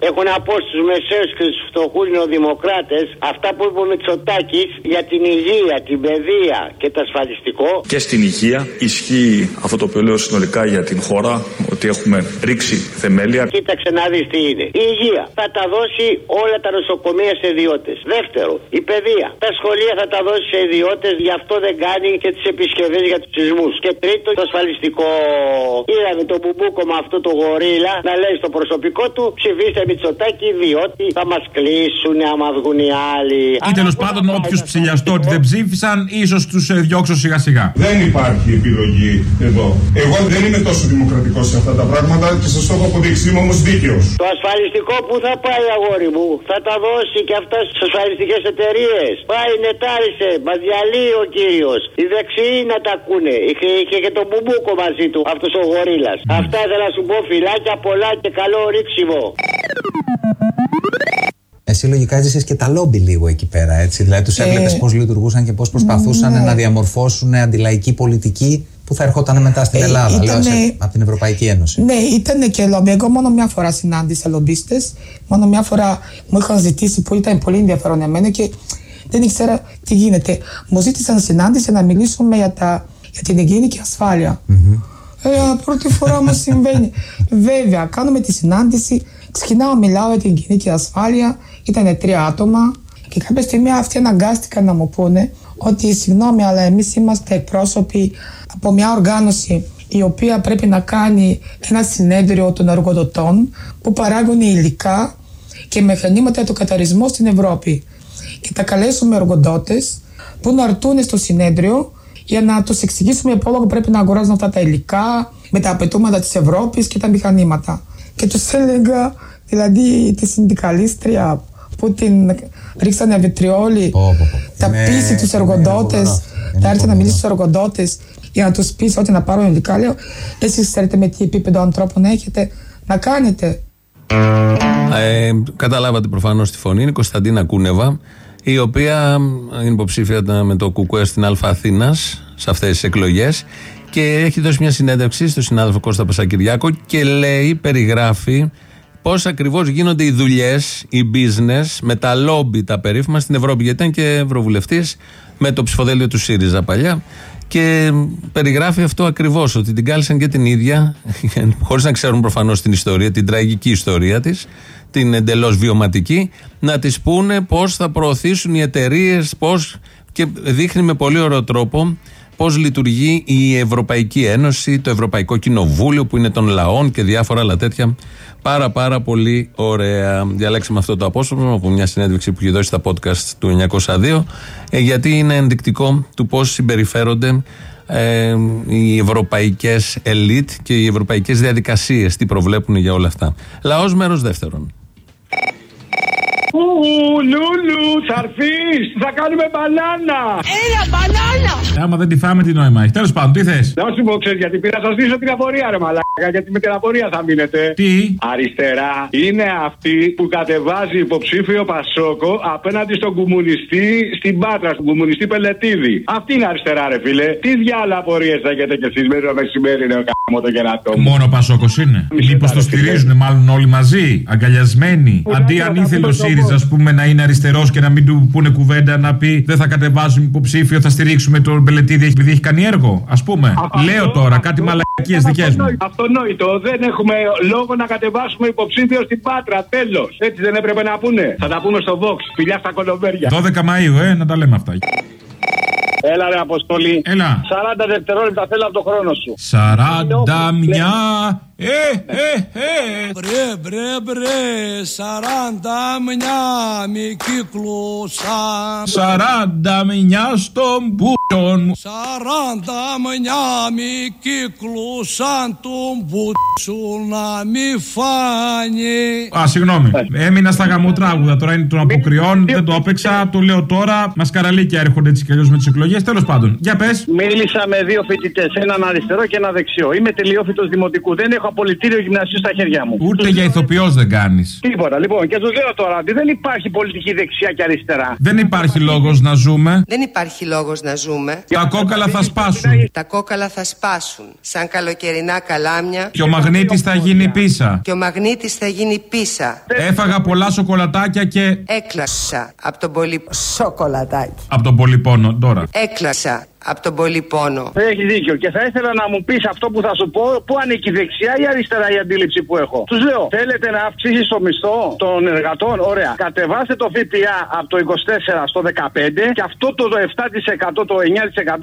Έχω να πω στους μεσαίους και στους φτωχούς νεοδημοκράτες αυτά που είπε ο Μητσοτάκης για την υγεία, την παιδεία και το ασφαλιστικό. Και στην υγεία ισχύει αυτό το οποίο λέω συνολικά για την χώρα, ότι έχουμε ρίξει θεμέλια. Κοίταξε να δεις τι είναι. Η υγεία θα τα δώσει όλα τα νοσοκομεία σε ιδιώτες. Δεύτερο, η παιδεία. Τα σχολεία θα τα δώσει σε ιδιώτες, γι' αυτό δεν κάνει και τις επισκευές για τους σεισμούς. Και τρίτο, το ασφαλιστικό. Είδαμε τον μπουμπούκο με αυτό το γορίλα να λέει στο προσωπικό του ψηφίστε Μητσοτάκη διότι θα μας κλείσουν άμα βγουν οι άλλοι. Ή τέλος πάντων, όποιους ψηλιαστώ ότι δεν ψήφισαν, ίσως τους διώξω σιγά σιγά. Δεν υπάρχει επιλογή εδώ. Εγώ δεν είμαι τόσο δημοκρατικός σε αυτά τα πράγματα και σας το έχω αποδείξει. Είμαι όμως δίκαιος. Το ασφαλιστικό που θα πάει, αγόρι μου, θα τα δώσει και αυτά στις ασφαλιστικές εταιρείες. Πάει, νετάρισε, μα διαλύει ο κύριος. Οι δεξιοί να τα ακούνε. Είχε, είχε και τον μπουμπούκο μαζί του, αυτός ο γορίλας. Αυτά ήθελα να σου πω φυλάκια πολλά και καλό ρίξιμο. Εσύ λογικά έζησες και τα λόμπι λίγο εκεί πέρα, έτσι. Δηλαδή τους Ε, έβλεπες πώς λειτουργούσαν και πώς προσπαθούσαν ναι. να διαμορφώσουν αντιλαϊκή πολιτική που θα ερχόταν μετά στην Ε, Ελλάδα, λέω, ήτανε- σε- από την Ευρωπαϊκή Ένωση. Ναι, ήταν και λόμπι. Εγώ μόνο μια φορά συνάντησα λομπίστες. Μόνο μια φορά μου είχαν ζητήσει που ήταν πολύ ενδιαφέρον εμένα και δεν ήξερα τι γίνεται. Μου ζήτησαν συνάντηση να μιλήσουμε για, τα, για την υγιεινή και ασφάλεια. Ε, πρώτη φορά μου συμβαίνει. <laughs> Βέβαια, κάνουμε τη συνάντηση, ξεκινάω, μιλάω για την υγιεινή και ασφάλεια. Ήταν τρία άτομα και κάποια στιγμή αυτοί αναγκάστηκαν να μου πούνε ότι συγγνώμη, αλλά εμείς είμαστε εκπρόσωποι από μια οργάνωση η οποία πρέπει να κάνει ένα συνέδριο των εργοδοτών που παράγουν υλικά και μηχανήματα για το καταρισμό στην Ευρώπη. Και θα καλέσουμε εργοδότες που να έρθουν στο συνέδριο για να τους εξηγήσουμε πόσο πρέπει να αγοράζουν αυτά τα υλικά με τα απαιτούμενα της Ευρώπης και τα μηχανήματα. Και τους έλεγα, δηλαδή τη συνδικαλίστρια που την ρίξανε βιτριόλι, θα Είναι- πείσει τους είναι εργοδότες, φοβερό. θα έρθει να μιλήσει στους εργοδότες για να τους πείσει ότι να πάρουν υλικά. Λέω, εσείς ξέρετε με τι επίπεδο ανθρώπων έχετε να κάνετε. Ε, καταλάβατε προφανώς τη φωνή. Είναι η Κωνσταντίνα Κούνεβα, η οποία είναι υποψήφια με το Κουκουέ στην Αλφα Αθήνας σε αυτές τις εκλογές. Και έχει δώσει μια συνέντευξη στον συνάδελφο Κώστα Πασακυριάκο και λέει, περιγράφει πώς ακριβώς γίνονται οι δουλειές, οι business με τα λόμπι τα περίφημα στην Ευρώπη. Γιατί ήταν και ευρωβουλευτής με το ψηφοδέλτιο του ΣΥΡΙΖΑ παλιά. Και περιγράφει αυτό ακριβώς, ότι την κάλεσαν και την ίδια, <laughs> χωρίς να ξέρουν προφανώς την ιστορία, την τραγική ιστορία της, την εντελώς βιωματική, να της πούνε πώς θα προωθήσουν οι εταιρείες, πώς. Και δείχνει με πολύ ωραίο τρόπο πώς λειτουργεί η Ευρωπαϊκή Ένωση, το Ευρωπαϊκό Κοινοβούλιο που είναι των λαών και διάφορα άλλα τέτοια. Πάρα πάρα πολύ ωραία. Διαλέξαμε αυτό το απόσπασμα από μια συνέντευξη που έχει δώσει στα podcast του 902, ε, γιατί είναι ενδεικτικό του πώς συμπεριφέρονται ε, οι ευρωπαϊκές ελίτ και οι ευρωπαϊκές διαδικασίες, τι προβλέπουν για όλα αυτά. Λαός μέρος δεύτερον. Ου, Λούλου, θα έρθεις, θα κάνουμε μπανάνα. Έλα, μπανάνα! Άμα δεν τη φάμε, τι νόημα έχει. Τέλος πάντων, τι θες; Να σου πω, ξέρεις γιατί πήρα, θα σας δείσω την απορία ρε μαλάκα, γιατί με την απορία θα μείνετε. Τι; Αριστερά είναι αυτή που κατεβάζει υποψήφιο Πασόκο απέναντι στον κομμουνιστή στην Πάτρα, στον κομμουνιστή Πελετίδη. Αυτή είναι αριστερά ρε φίλε. Τι διάλα απορίες θα έχετε κι εσείς μέσα στο μεσημέρι ρε κάμω το κερατό μου. Μόνο ο Πασόκος είναι. Μήπως το στηρίζουν μάλλον όλοι μαζί, αγκαλιασμένοι. Αντί αν ήθελε ο ΣΥΡΙΖΑ, ας πούμε, να είναι αριστερός και να μην του πούνε κουβέντα να πει Δεν θα κατεβάζουμε υποψήφιο, θα στηρίξουμε τον Μπελετίδη επειδή έχει κάνει έργο. Α πούμε. Λέω τώρα κάτι μαλακίες δικές μου. Αυτονόητο. Δεν έχουμε λόγο να κατεβάσουμε υποψήφιο στην Πάτρα. Τέλος. Έτσι δεν έπρεπε να πούνε. Θα τα πούμε στο Vox. Φιλιά στα κολομπέρια. 12 Μαου, ε, να τα λέμε αυτά. Έλα ρε Αποστολή. Έλα. 40 δευτερόλεπτα θέλω από το χρόνο σου. 41. Ε, ε, ε. Μπρε, μπρε, μπρε, σαράντα μια μη κύκλωσαν. 41 στον μπούτσον μου. Σαράντα μια μη κύκλωσαν τον μπούτσο να μη φάνει. Α, συγγνώμη. Έμεινα στα γαμοτράγουδα. Τώρα είναι των αποκριών. Δεν το έπαιξα. Το λέω τώρα. Μασκαραλίκια έρχονται έτσι κι αλλιώς με τις εκλογές. Τέλος πάντων. Για πες. Μίλησα με δύο φοιτητές, έναν αριστερό και ένα δεξιό. Είμαι τελειόφυτο δημοτικού. Δεν έχω έχω απολυτήριο γυμνασίου στα χέρια μου. Ούτε για ηθοποιός δεν κάνεις. Τίποτα. Λοιπόν, και τους λέω τώρα ότι δεν υπάρχει πολιτική δεξιά και αριστερά. Δεν υπάρχει λόγος να ζούμε. Δεν υπάρχει λόγος να ζούμε. Τα κόκαλα θα σπάσουν. Τα κόκαλα θα σπάσουν σαν καλοκαιρινά καλάμια. Και ο μαγνήτης θα γίνει πίσα. Και ο μαγνήτης θα γίνει πίσα. Έφαγα πολλά σοκολατάκια και. Έκλασα από τον πολύ σοκολατάκι. Από τον πολυπόνο τώρα. Έκλασα από τον πολύ πόνο. Έχεις δίκιο. Και θα ήθελα να μου πεις αυτό που θα σου πω, πού ανήκει η δεξιά ή αριστερά η αντίληψη που έχω; Τους λέω, θέλετε να αυξήσεις το μισθό των εργατών; Ωραία. Κατεβάστε το ΦΠΑ από το 24 στο 15 και αυτό το 7%, το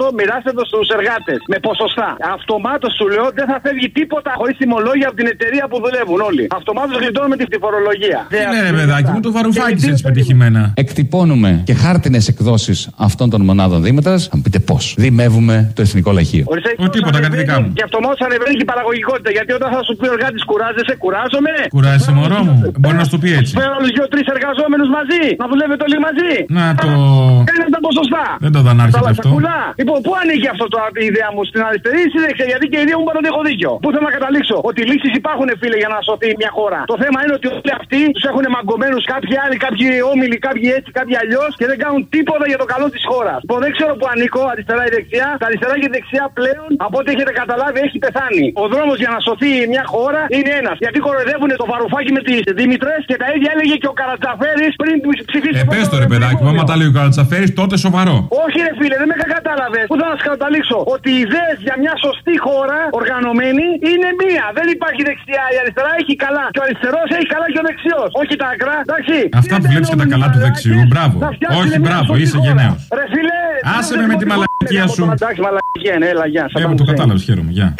9% μοιράστε το στους εργάτες με ποσοστά. Αυτομάτως σου λέω δεν θα φεύγει τίποτα χωρίς τιμολόγια από την εταιρεία που δουλεύουν όλοι. Αυτομάτως γλιτώνουμε τη φορολογία. Ναι, ρε παιδάκι μου, το βαρουφάκι έτσι πετυχημένα. Εκτυπώνουμε και χάρτινες εκδόσεις αυτών των μονάδων δίμετρα. Θα μου πείτε πώς. Δημεύουμε το εθνικό λαχείο. Ο τίποτα, κάτι δικά μου. Και αυτομάτω ανεβαίνει και η παραγωγικότητα. Γιατί όταν θα σου πει ο εργάτης κουράζεσαι, κουράζομαι. Κουράζεσαι, μωρό μου. Μπορεί να σου το πει έτσι. Φέρω άλλου δύο-τρεις εργαζόμενους μαζί. Να δουλεύετε όλοι μαζί. Να το. Κάνε τα ποσοστά. Δεν το δανάρχεται Τα αυτό. λαχακουλά. Λοιπόν, πού ανήκει αυτό το, η ιδέα μου, στην αριστερή ή στη δεξιά. Γιατί και οι δύο μου είπαν ότι έχω δίκιο. Πού θέλω να καταλήξω; Ότι λύσεις υπάρχουν, φίλε, για να σωθεί μια χώρα. Το θέμα είναι ότι όλοι αυτοί τους έχουν μαγκωμένους κάποιοι άλλοι, κάποιοι όμιλοι, κάποιοι έτσι, κάποιοι αλλιώς και δεν κάνουν τίποτα για το καλό της χώρας. Λοιπόν, δεν ξέρω που ανήκω, αριστερά ή δεξιά. Τα αριστερά και η δεξιά πλέον, από ό,τι έχετε καταλάβει, έχει πεθάνει. Ο δρόμος για να σωθεί μια χώρα είναι ένας. Γιατί κοροϊδεύουν το βαρουφάκι με τις Δήμητρες και τα ίδια έλεγε και ο Καρατζαφέρης πριν ψηφίσεις. Ε, πες το ρε παιδάκι μου, άμα τα λέει ο Καρατσαφέρη, τότε σοβαρό. Όχι, ρε φίλε, δεν με κατάλαβες. Πού θα σας καταλήξω; Ότι οι ιδέες για μια σωστή χώρα οργανωμένη είναι μία. Δεν υπάρχει δεξιά. Η αριστερά έχει καλά. Και ο αριστερός έχει καλά και ο δεξιός. Όχι τα άκρα. Εντάξει. Αυτά που βλέπεις και τα καλά του δεξιού, μπράβο. Όχι, μπράβο, είσαι γενναίος. Ρε φίλε. Άσε με με τη μαλακία σου. Εντάξει, μαλακία, ναι, έλα, γεια. Ε, μου το κατάλαβες, χαίρομαι, γεια.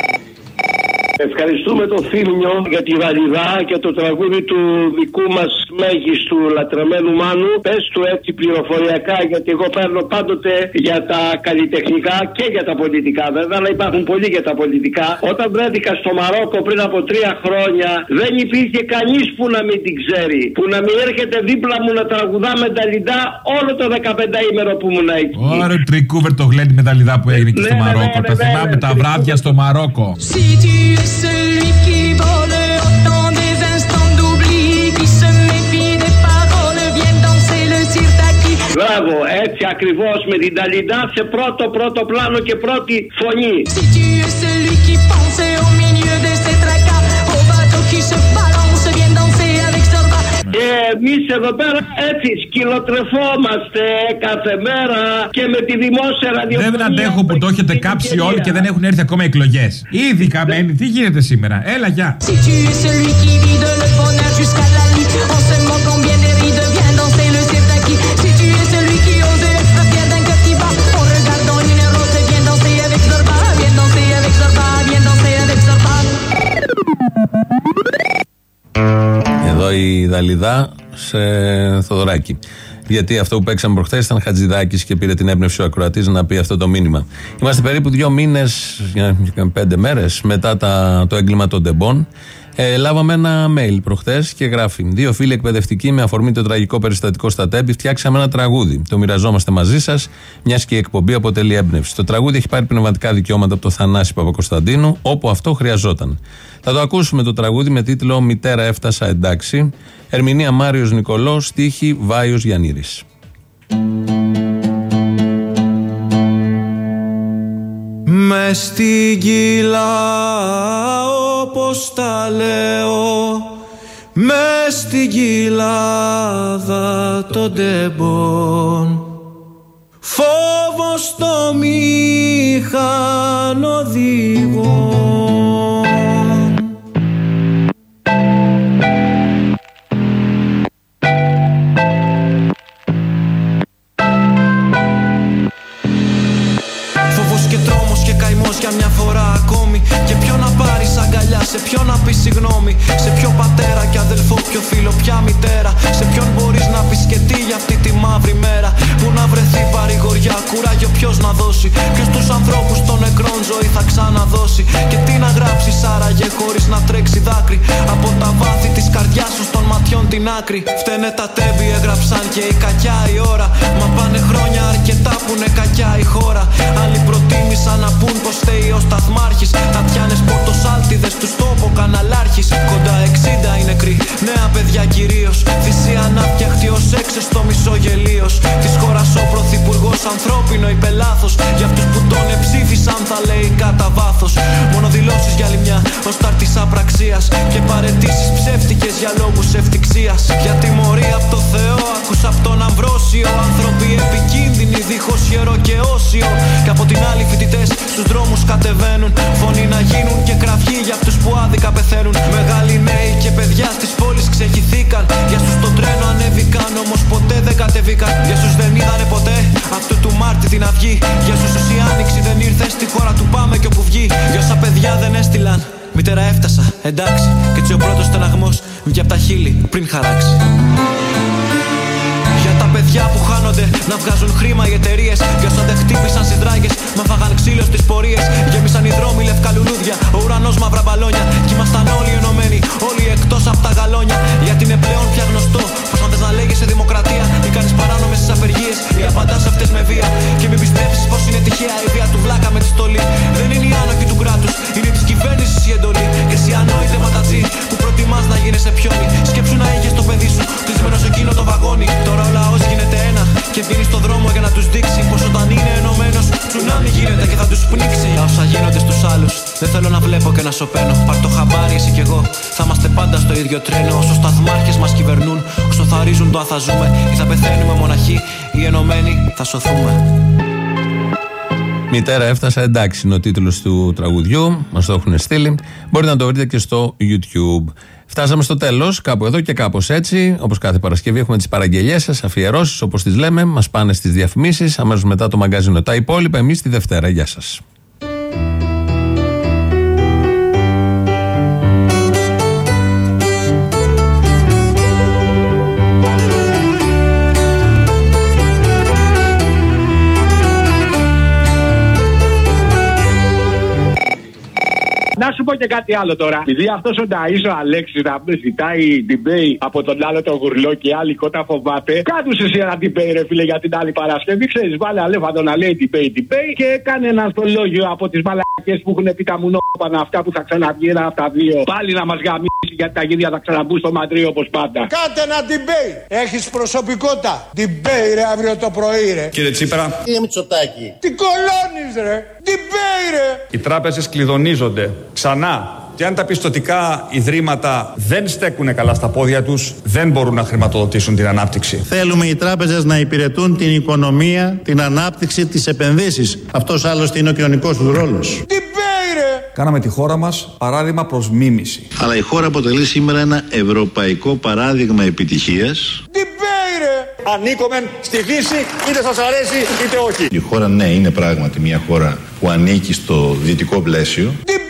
Ευχαριστούμε τον Θήμιο για τη Βαλιδά και το τραγούδι του δικού μας μέγιστου λατρεμένου Μάνου. Πες του έτσι πληροφοριακά, γιατί εγώ παίρνω πάντοτε για τα καλλιτεχνικά και για τα πολιτικά. Βέβαια, αλλά υπάρχουν πολλοί για τα πολιτικά. Όταν βρέθηκα στο Μαρόκο πριν από τρία χρόνια, δεν υπήρχε κανείς που να μην την ξέρει. Που να μην έρχεται δίπλα μου να τραγουδά με τα λιντά όλο το 15 ημέρο που ήμουν εκεί. Ωραία, τρικούβερ το γλέντι με τα λιδά που έγινε και στο Μαρόκο. Τα θυμάμαι τα βράδια στο Μαρόκο. Si tu es celui qui vole autant des instants d'oubli, qui se méfie des paroles, viens danser le sirtaki. Μπράβο, έτσι ακριβώ με την Ταλιντά σε πρώτο πρώτο πλάνο και πρώτη φωνή. Και εμείς εδώ πέρα έτσι σκυλοτρεφόμαστε κάθε μέρα και με τη δημόσια ραδιοφωνία. Δεν αντέχω που το έχετε κάψει όλοι και δεν έχουν έρθει ακόμα εκλογές. Ήδη καμένοι, τι γίνεται σήμερα; Έλα, γεια. Η Δαλιδά σε Θοδωράκη. Γιατί αυτό που παίξαμε προχθές ήταν Χατζηδάκης και πήρε την έμπνευση ο ακροατής να πει αυτό το μήνυμα. Είμαστε περίπου δύο μήνες, πέντε μέρες μετά τα, το έγκλημα των Ντεμπών. Ε, λάβαμε ένα mail προχθές και γράφει: Δύο φίλοι εκπαιδευτικοί με αφορμή το τραγικό περιστατικό στα Τέμπη φτιάξαμε ένα τραγούδι. Το μοιραζόμαστε μαζί σας, μιας και η εκπομπή αποτελεί έμπνευση. Το τραγούδι έχει πάρει πνευματικά δικαιώματα από το Θανάση Παπακοσταντίνου, όπου αυτό χρειαζόταν. Θα το ακούσουμε το τραγούδι με τίτλο Μητέρα έφτασα εντάξει. Ερμηνεία Μάριος Νικολός, στίχη Βάιος Γιαννήρης. Με στην κοιλά όπως τα λέω. Μες στην κοιλάδα των τεμπών. Φόβος το μηχανοδηγών σε ποιο να πεις συγγνώμη Σε ποιο πατέρα και αδελφό, ποιο φίλο, ποια μητέρα. Σε ποιον μπορείς να πεις και τι για αυτή τη μαύρη μέρα Που να βρεθεί παρηγοριά, κουράγιο ποιος να δώσει Ποιος τους ανθρώπους των νεκρών ζωή θα ξαναδώσει Και τι να γράψεις άραγε χωρίς να τρέξει δάκρυ Από τα βάθη της καρδιάς σου των ματιών την την άκρη. Φταίνε τα τέμπη, έγραψαν και η κακιά η ώρα. Μα πάνε χρόνια αρκετά που είναι κακιά η χώρα. Άλλοι προτίμησαν να πούν πως φταίει ο σταθμάρχης. Τατιάνε πορτοσάλτιδε τους τόπο καναλάρχης. Κοντά 60 είναι νεκροί, νέα παιδιά κυρίως. Θυσία ανάφτιαχτη ω έξεστο μισογελίος. Της χώρας ο πρωθυπουργός ανθρώπινο υπελάθο. Για αυτούς που τον εψήφισαν θα λέει κατά βάθος. Μόνο δηλώσεις για άλλη μια ω τάρτη απραξίας. Και παρετήσεις ψεύτικες για λόγους ευτυχία. Για τιμωρία από το Θεό, άκουσα από τον Αμβρόσιο. Άνθρωποι επικίνδυνοι, δίχω γερό και όσιο. Και από την άλλη φοιτητές στους δρόμους κατεβαίνουν. Φωνή να γίνουν και κραυγή για αυτούς που άδικα πεθαίνουν. Μεγάλοι νέοι και παιδιά στις πόλεις ξεχυθήκαν. Για στου το τρένο ανέβηκαν, όμως ποτέ δεν κατεβήκαν. Για στου δεν είδανε ποτέ αυτού του Μάρτη την αυγή. Για στου η άνοιξη δεν ήρθε στη χώρα του πάμε και όπου βγει. Για όσα παιδιά δεν έστειλαν. Μητέρα έφτασα, εντάξει. Και έτσι ο πρώτος στεναγμός βγει από τα χείλη πριν χαράξει. Για τα παιδιά που χάνονται να βγάζουν χρήμα οι εταιρείες. Για όσα δεν χτύπησαν στις δράγε, μα φάγαν ξύλο στις πορείες. Γέμισαν οι δρόμοι λευκά λουλούδια, ο ουρανός μαύρα μπαλόνια. Κι ήμασταν όλοι ενωμένοι, όλοι εκτός από τα γαλόνια. Γιατί είναι πλέον πια γνωστό πως αν θες να λέγεσαι δημοκρατία ή κάνεις παράνομες τις απεργίες ή απαντάς αυτές με βία. Και μην πιστέψεις πως είναι τυχαία η βία του βλάκα με τη στολή. Δεν είναι η άνοχη του κράτους, είναι της κυβέρνησης η εντολή. Και εσύ ανόητε ματατζή που προτιμάς να γίνεσαι πιόνι. Σκέψου να είχε το παιδί σου, κλεισμένο σε εκείνο το βαγόνι. Τώρα ο λαός γίνεται ένα και βγαίνει στο δρόμο για να τους δείξει πως όταν είναι ενωμένος, τσουνάμι γίνεται και θα τους πνίξει. Για όσα γίνονται στους άλλους, δεν θέλω να βλέπω και να σωπαίνω. Πάρ το χαμπάρι, εσύ κι εγώ. Θα είμαστε πάντα στο ίδιο τρένο. Όσο σταθμάρχες μας κυβερνούν, όσο θαρίζουν το αν θα ζούμε ή θα πεθαίνουμε μοναχοί ή ενωμένοι θα σωθούμε. Μητέρα έφτασα, εντάξει είναι ο τίτλος του τραγουδιού. Μας το έχουν στείλει. Μπορείτε να το βρείτε και στο YouTube. Φτάσαμε στο τέλος, κάπου εδώ και κάπως έτσι. Όπως κάθε Παρασκευή έχουμε τις παραγγελίε σας, αφιερώσεις όπως τις λέμε. Μας πάνε στις διαφημίσεις. Αμέσως μετά το μαγκάζινο. Τα υπόλοιπα εμείς τη Δευτέρα. Γεια σας. Σου πω και κάτι άλλο τώρα. Επειδή αυτός ο Νταΐς ο Αλέξης να ζητάει debate από τον άλλο τον γουρλό και άλλη κότα φοβάται. Κάτω εσύ ένα debate, ρε φίλε, για την άλλη Παρασκευή. Ξέρεις, βάλε αλέφαντο να λέει debate, debate και έκανε ένα στολόγιο από τις μαλακίε που έχουν πει τα μουνόπανα αυτά που θα ξαναβγεί ένα από τα δύο. Πάλι να μας γαμίσει γιατί τα γίδια θα ξαναμπούν στο μαντρί όπως πάντα. Κάντε ένα debate. Έχεις προσωπικότητα. Debate, ρε, αύριο το πρωί, ρε. Κύριε Τσίπρα, Κύριε Μητσοτάκη. Τι κολώνεις, ρε. Debate, ρε. οι τράπεζες κλειδονίζονται ξανά και αν τα πιστοτικά ιδρύματα δεν στέκουν καλά στα πόδια τους, δεν μπορούν να χρηματοδοτήσουν την ανάπτυξη. Θέλουμε οι τράπεζες να υπηρετούν την οικονομία, την ανάπτυξη, τις επενδύσεις. Αυτός άλλωστε είναι ο κοινωνικός του ρόλος. Κάναμε τη χώρα μας παράδειγμα προς μίμηση. Αλλά η χώρα αποτελεί σήμερα ένα ευρωπαϊκό παράδειγμα επιτυχίας. Ανήκομεν στη Δύση, είτε σας αρέσει είτε όχι. Η χώρα ναι είναι πράγματι μια χώρα που ανήκει στο δυτικό πλαίσιο. Debate, ρε.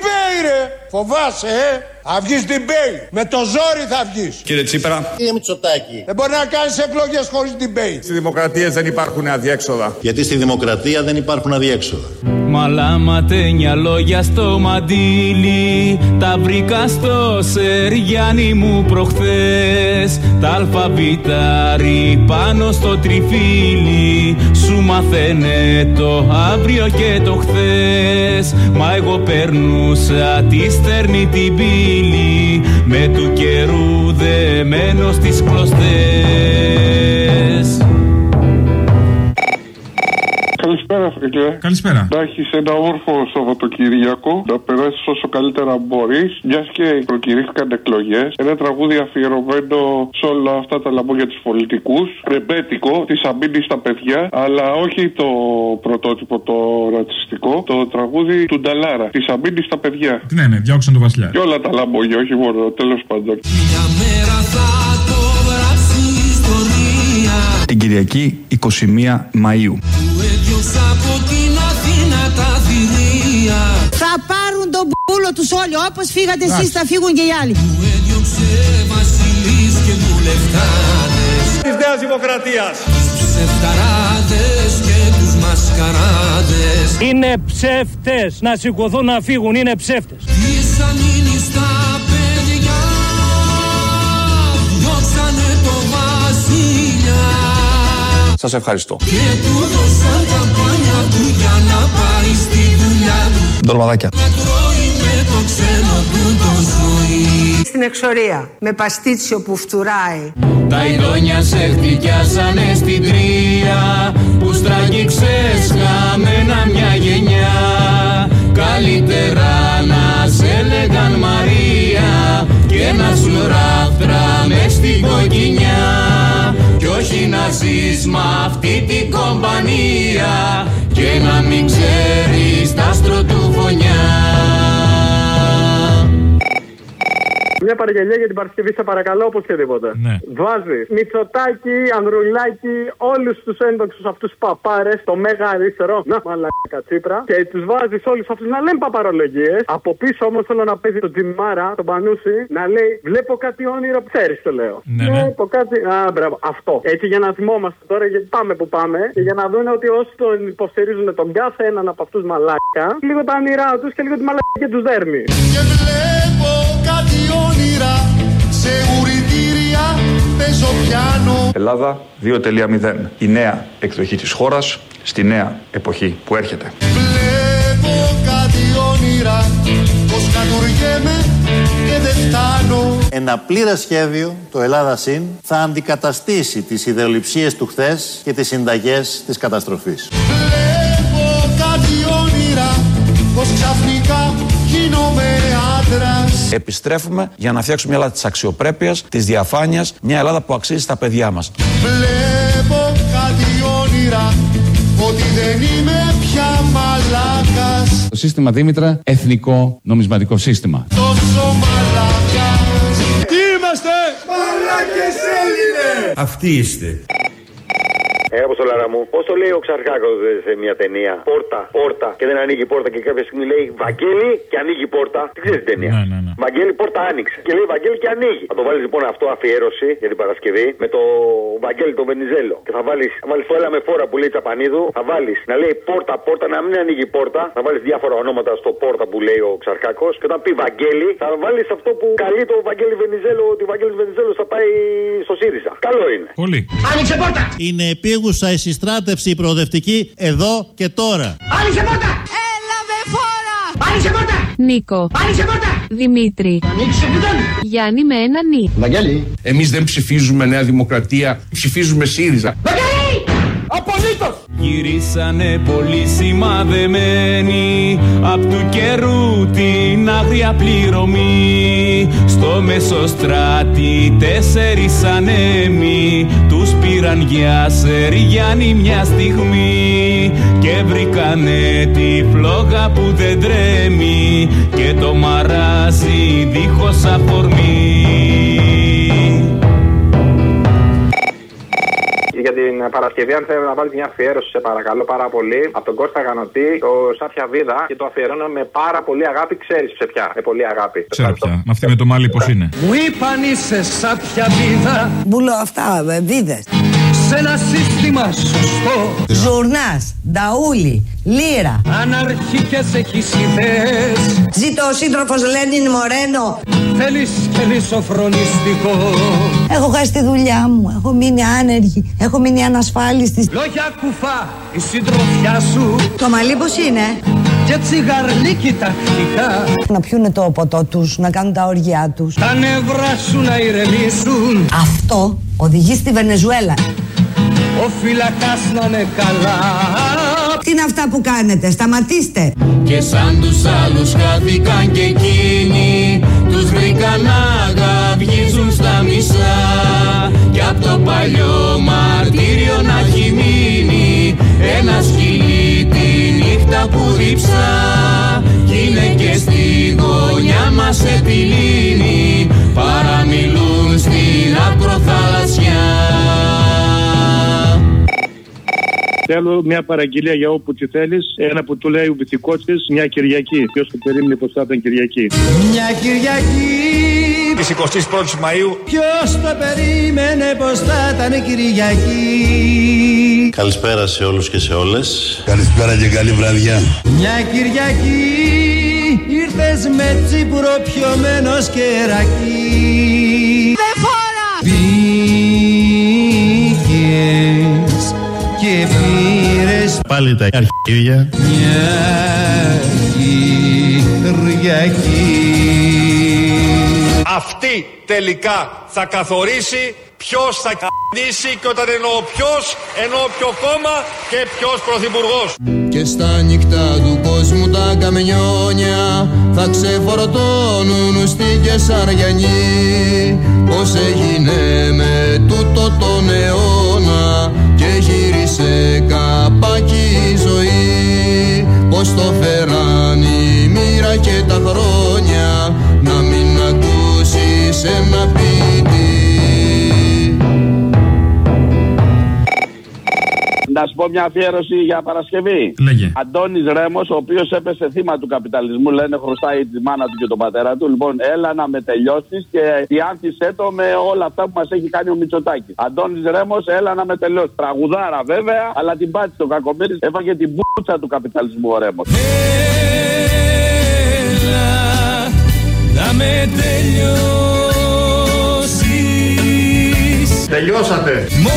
Φοβάσαι, ε; Θα βγεις debate. Με το ζόρι θα βγεις. Κύριε Τσίπρα, Κύριε Μητσοτάκη. Δεν μπορεί να κάνεις εκλογές χωρίς debate. στις δημοκρατίες δεν υπάρχουν αδιέξοδα. Γιατί στη δημοκρατία δεν υπάρχουν αδιέξοδα. Μαλάματένια λόγια στο μαντίλι. Τα βρήκα στο Σεριάνι μου προχθές. Τα αλφαβητάρι πάνω στο τριφύλι. Σου μαθαίνε το αύριο και το χθες. Μα εγώ περνούσα τη στερνή την πύλη. Με του καιρού δεμένο στις κλωστές Καλησπέρα, φίλε. Καλησπέρα. Να έχεις ένα όμορφο Σαββατοκύριακο, να περάσεις όσο καλύτερα μπορείς. Μιας και προκηρύχθηκαν εκλογές. Ένα τραγούδι αφιερωμένο σε όλα αυτά τα λαμπόγια του πολιτικούς. Ρεμπέτικο, της αμπίνη στα παιδιά, αλλά όχι το πρωτότυπο το ρατσιστικό. Το τραγούδι του Νταλάρα. Της αμπίνη στα παιδιά. Ναι, ναι, διώξαν τον Βασιλιά. Και όλα τα λαμπόγια, όχι μόνο, τέλος πάντων. Μια μέρα θα το γράψει ιστορία Την Κυριακή 21 Μαΐου. Που έδιωξα από την Αθήνα τα θηρία Θα πάρουν τον πούλο τους όλοι. Όπως φύγατε εσείς θα φύγουν και οι άλλοι. Που έδιωξε βασιλείς και βουλευτάδες Της Νέας Δημοκρατίας. Τους ψευταράδες και τους μασκαράδες Είναι ψεύτες. Να σηκωθούν να φύγουν. Είναι ψεύτες. Τι σαν είναι στα παιδιά Διώξανε Σας ευχαριστώ. Και του Ντολμαδάκια. Να τρώει με το ξένο του το ζωή Στην εξορία, με παστίτσιο που φτουράει. Τα ειδόνια σε χτυπιάσανε στην τρία Που στραγγίξες χαμένα μια γενιά Καλύτερα να σε λέγαν Μαρία Και να σου ράφτρα μες στην κοκκινιά Κι όχι να ζεις μ' αυτή την κομπανία Και να μην ξέρεις τα άστρο του φωνιά Μια παραγγελία για την Παρασκευή, σε παρακαλώ, οπωσδήποτε. Ναι. Βάζει Μητσοτάκι, Ανδρουλάκι, όλους τους ένδοξους αυτούς παπάρες, το μέγα αριστερό, να μαλάκα τσίπρα, και τους βάζεις όλους αυτούς να λένε παπαρολογίες. Από πίσω όμως θέλω να παίζει τον Τζιμάρα, τον Πανούση, να λέει Βλέπω κάτι όνειρο, ξέρεις το λέω. Ναι, ναι. Βλέπω κάτι. Α, μπράβο, αυτό. Έτσι για να θυμόμαστε τώρα, γιατί πάμε που πάμε, και για να δουν ότι όσοι τον υποστηρίζουν τον κάθε έναν από αυτούς μαλάκα, λίγο τα όνειρά τους και λίγο τη μαλακία τους δέρμη. Και βλέπω κάτι όνειρα σε ουρητήρια παίζω πιάνο Ελλάδα 2.0. Η νέα εκδοχή της χώρας στη νέα εποχή που έρχεται. Βλέπω κάτι όνειρα πως κατουργέμαι και δεν φτάνω Ένα πλήρες σχέδιο, το Ελλάδα ΣΥΝ, θα αντικαταστήσει τις ιδεολειψίες του χθες και τις συνταγές της καταστροφής. Βλέπω κάτι όνειρα πως ξαφνικά γίνομαι άντρας Επιστρέφουμε για να φτιάξουμε μια Ελλάδα της αξιοπρέπειας, της διαφάνειας, μια Ελλάδα που αξίζει στα παιδιά μας. Βλέπω κάτι όνειρα ότι δεν είμαι πια μαλάκας Το σύστημα Δήμητρα, εθνικό νομισματικό σύστημα. Τόσο μαλάκας Τι είμαστε! Μαλάκες Έλληνες! Αυτοί είστε. Ε, Αποστολάρα μου, πώς το λέει ο Ξαρχάκος σε μια ταινία; Πόρτα, πόρτα και δεν ανοίγει η πόρτα και κάποια στιγμή λέει Βαγγέλη και ανοίγει η πόρτα. Τι ξέρεις την ταινία; Ναι, ναι, ναι. Βαγγέλη, πόρτα άνοιξε. Και λέει Βαγγέλη και ανοίγει. Θα το βάλεις λοιπόν αυτό αφιέρωση για την Παρασκευή με το Βαγγέλη τον Βενιζέλο. Και θα βάλεις θα βάλεις το έλα με φόρα που λέει Τσαπανίδου. Θα βάλεις να λέει πόρτα, πόρτα, να μην ανοίγει η πόρτα. Θα βάλεις διάφορα ονόματα στο πόρτα που λέει ο Ξαρχάκος. Και όταν πει Βαγγέλη, θα βάλεις αυτό που καλεί το Βαγγέλη Βενιζέλο ότι ο Βαγγέλη Βενιζέλο θα πάει στο ΣΥΡΙΖΑ. Καλό είναι. Πολύ. Άνοιξε πόρτα! Είναι επίγουσα η συστράτευση προοδευτική εδώ και τώρα. Άνοιξε πόρτα! Έλα με φόρα! Άνοιξε πόρτα! Νίκο. Άνοιξε πόρτα! Δημήτρη. Ανοίξε πόρτα! Γιάννη με ένα νι. Βαγγέλη. Εμείς δεν ψηφίζουμε Νέα Δημοκρατία, ψηφίζουμε ΣΥΡΙΖΑ. Βαγγέλη! Απολύτως! Γυρίσανε πολύ σημαδεμένοι. Απ' του καιρού την άγρια πληρωμή. Στο μεσοστράτη τέσσερις ανέμοι Τους πήραν για Σεριάννη μια στιγμή. Και βρήκανε τη φλόγα που δεν τρέμει. Και το μαράζι δίχως αφορμή Παρασκευή, αν θέλει να βάλει μια αφιέρωση, σε παρακαλώ πάρα πολύ, από τον Κώστα Γανοτή, το Σάπια Βίδα και το αφιερώνω με πάρα πολύ αγάπη. Ξέρεις σε ποια, με πολύ αγάπη. Ξέρω πια. Με αυτή με το μάλι πώς είναι. Μου είπαν είσαι σάπια βίδα Μπουλο αυτά, ε, βίδες. σε ένα σύστημα σωστό Ζουρνάς, νταούλι, λύρα. Αναρχικές έχεις ιδέες Ζήτω ο σύντροφος Λένιν Μορένο. Θέλεις και σοφρονιστικό Έχω χάσει τη δουλειά μου, έχω μείνει άνεργη, έχω μείνει ανασφάλιστη. Λόγια κουφά η συντροφιά σου Το μαλλί πώς είναι; Και τσιγαρλίκι τακτικά Να πιούνε το ποτό τους, να κάνουν τα όργια τους. Τα νευρά σου να ηρεμήσουν Αυτό οδηγεί στη Βενεζουέλα. Ο φυλακάς να είναι καλά Τι είναι αυτά που κάνετε, σταματήστε. Και σαν τους άλλους χάθηκαν και εκείνοι Τους βρήκαν να γαυγίζουν στα μισά Κι απ' το παλιό μαρτύριο να έχει μείνει Ένα σκυλί τη νύχτα που ρίψα Κι είναι και στη γωνιά μας επιλύνει Παραμιλούν Θέλω μια παραγγελία για όπου τη θέλεις. Ένα που του λέει ο βυθικός της μια Κυριακή. Ποιος το περίμενε πως θα ήταν Κυριακή; Μια Κυριακή Της 21ης Μαΐου Ποιος το περίμενε πως θα ήταν Κυριακή; Καλησπέρα σε όλους και σε όλες. Καλησπέρα και καλή βραδιά. Μια Κυριακή ήρθες με τσίπουρο πιωμένος κερακί Με πάλι τα αρχίδια. Αυτή τελικά θα καθορίσει ποιος θα κερδίσει και όταν εννοώ ποιος, εννοώ ποιο κόμμα και ποιος πρωθυπουργός. Και στα νύχτα του κόσμου τα καμιόνια θα ξεφορτώνουν στη Κεσαριανή Πώς έγινε και τα χρόνια να μην ακούσεις ένα ποιητή Να σου πω μια αφιέρωση για Παρασκευή. Λέγε. Αντώνης Ρέμος, ο οποίος έπεσε θύμα του καπιταλισμού, λένε χρωστάει τη μάνα του και τον πατέρα του. Λοιπόν, έλα να με τελειώσεις και διάνθησέ το με όλα αυτά που μας έχει κάνει ο Μητσοτάκης. Αντώνης Ρέμος, έλα να με τελειώσεις. Τραγουδάρα βέβαια, αλλά την πάτησε το κακομίρι, έφαγε την μπούτσα του καπιταλισμού ο Ρέμος. Να με τελειώσεις Τελειώσατε. Μόνο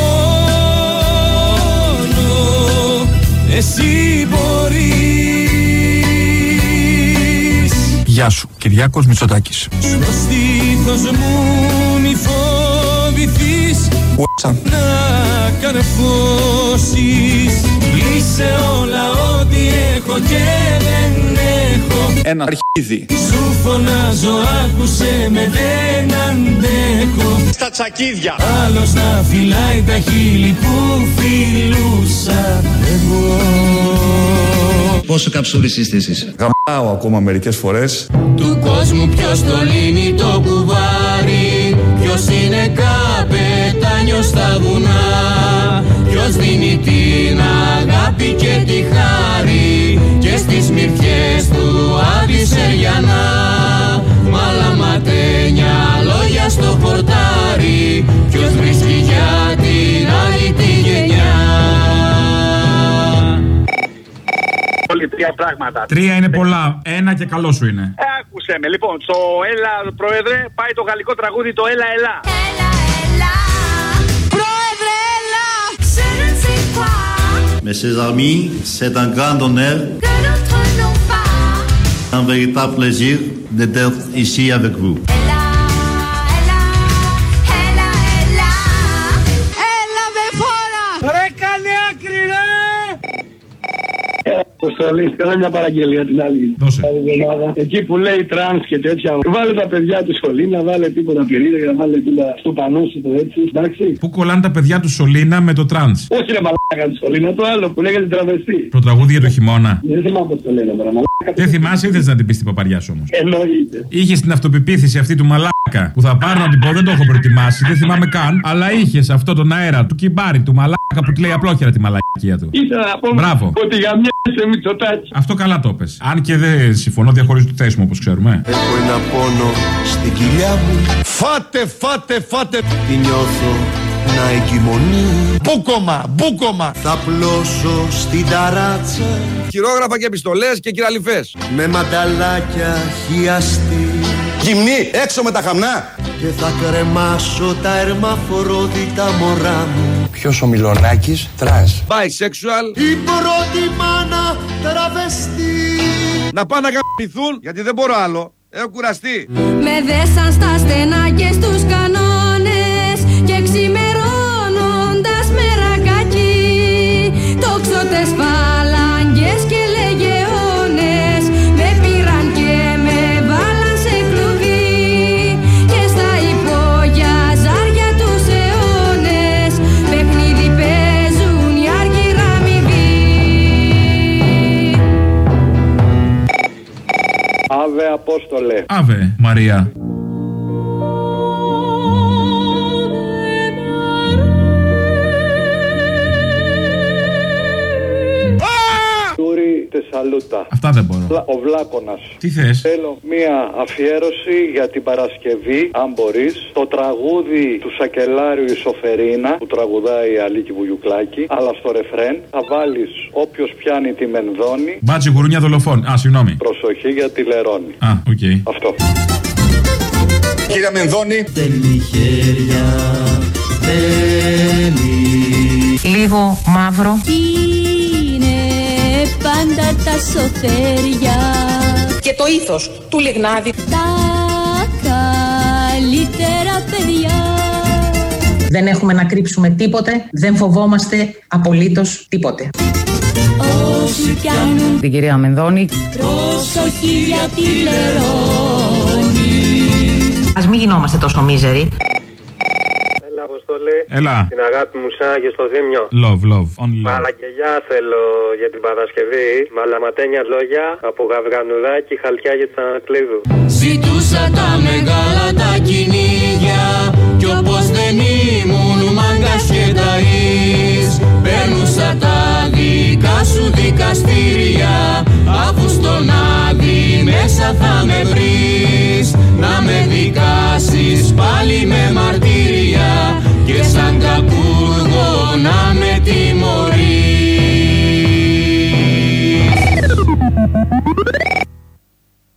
εσύ μπορείς Γεια σου, Κυριάκος Μητσοτάκης. Στο στήθος μου μη φοβηθείς Να καρφώσεις Λύσε όλα ό,τι έχω και δεν έχω Ένα αρχίδι. Σου φωνάζω άκουσε με δεν αντέχω Στα τσακίδια. Άλλος να φυλάει τα χείλη που φιλούσα εγώ Πόσο καψούρης είστε εσείς. Γαμάω ακόμα μερικές φορές. Του κόσμου ποιος το λύνει το κουβάρι Ποιος είναι καπετάνιος στα βουνά Ποιος δίνει την αγάπη και τη χάρη Και στις μυρφιές του Αντισεριανά Μαλαματένια Όλοι τρία πράγματα. Τρία είναι πολλά. Ένα και καλό σου είναι. Ε, άκουσε με. Λοιπόν, στο Έλα, Πρόεδρε, πάει το γαλλικό τραγούδι το Έλα, Έλα. Πρόεδρε, έλα! Je ne sais quoi Mes chers amis, c'est un grand honneur, que notre nom pas. un véritable plaisir d'être ici avec vous. Έλα, έλα, Αποστολή, κάνω μια παραγγελία την άλλη. Δώσε. Άλλη εβδομάδα. Εκεί που λέει τρανς και τέτοια. Βάλε τα παιδιά του σωλήνα, βάλε τίποτα πυρίδα για να βάλε τίποτα στο πανό σου το έτσι. Εντάξει. Πού κολλάνε τα παιδιά του σωλήνα με το τρανς; Όχι ρε μαλάκα του σωλήνα, το άλλο που λέγεται τραβεστί. Το τραγούδι για το χειμώνα. Δεν θυμάμαι πώς το λένε τώρα, μαλάκα. Δεν θυμάσαι, ήθελε να την πεις την παπαριά όμως; Εννοείται. Είχες την αυτοπεποίθηση αυτή του μαλάκα που θα πάρω να την πω, δεν το έχω προετοιμάσει, δεν θυμάμαι καν. Αλλά είχες αυτό τον αέρα του κιμπάρη του μαλάκα που του λέει απλόχερα τη μαλακία του. Ήθελα να πω Μπράβο. ότι γαμιέσαι Μητσοτάκη. Αυτό καλά το πες. Αν και δεν συμφωνώ, διαχωρίζω το θέσιμο όπως ξέρουμε. Έχω ένα πόνο στην κοιλιά μου Φάτε, φάτε, φάτε. Τη νιώθω να εγκυμονεί Μπούκομα, μπούκομα. Θ' απλώσω στην ταράτσα Χειρόγραφα και επιστολές και κηραλοιφές. Με μανταλάκια χιαστή Γυμνή, έξω με τα χαμνά. Και θα κρεμάσω τα ερμαφρόδιτα μωρά μου Ποιος ο Μιλονάκης, τρανς. Bisexual. Η πρώτη μάνα τραβεστί Να πάνε να γαμπηθούν, γιατί δεν μπορώ άλλο. Έχω κουραστεί. Με δέσαν στα στενά και στους κανόνες Αβε Απόστολε. Αβε, Μαρία. Τούρι Τεσσαλούτα. Αυτά δεν μπορώ. Ο Βλάκονα. Τι θες; Θέλω μία αφιέρωση για την Παρασκευή, αν μπορείς. Το τραγούδι του Σακελάριου η Σοφερίνα που τραγουδάει η Αλίκη Βουγιουκλάκη. Αλλά στο ρεφρέν θα βάλεις όποιος πιάνει τη μενδόνη. Μπάτσι γουρούνια δολοφόν. Α, συγγνώμη. Προσοχή για τη λερώνη. Α, οκ. Αυτό. Κύριε Μενδώνη. Θέλει χέρια Θέλει Λίγο μαύρο. Είναι σωθέρια Και το ήθος του Λιγνάδη. Τα καλύτερα παιδιά. Δεν έχουμε να κρύψουμε τίποτε, δεν φοβόμαστε απολύτως τίποτε. Όσοι κάνουν Την κυρία Μενδώνη. προσοχή γιατί λερώνει Ας μην γινόμαστε τόσο μίζεροι. Έλα, Αποστολή. Έλα. Την αγάπη μου σαν και στο Δήμιο. Love, love, only love. Μαλακελιά θέλω για την Παρασκευή. Μαλαματένια λόγια από γαυγανουδάκι, χαλκιά για την Ανακλείδου. Ζητούσα τα μεγάλα τα κυνήγια Κι όπως δεν ήμουν μάγκας και ταΐς Παίρνουσα τα δικά σου δικαστήρια Αφού στον άδει μέσα θα με βρεις Να με δικάσεις πάλι με μαρτύρια και σαν καπούργο να με τιμωρείς.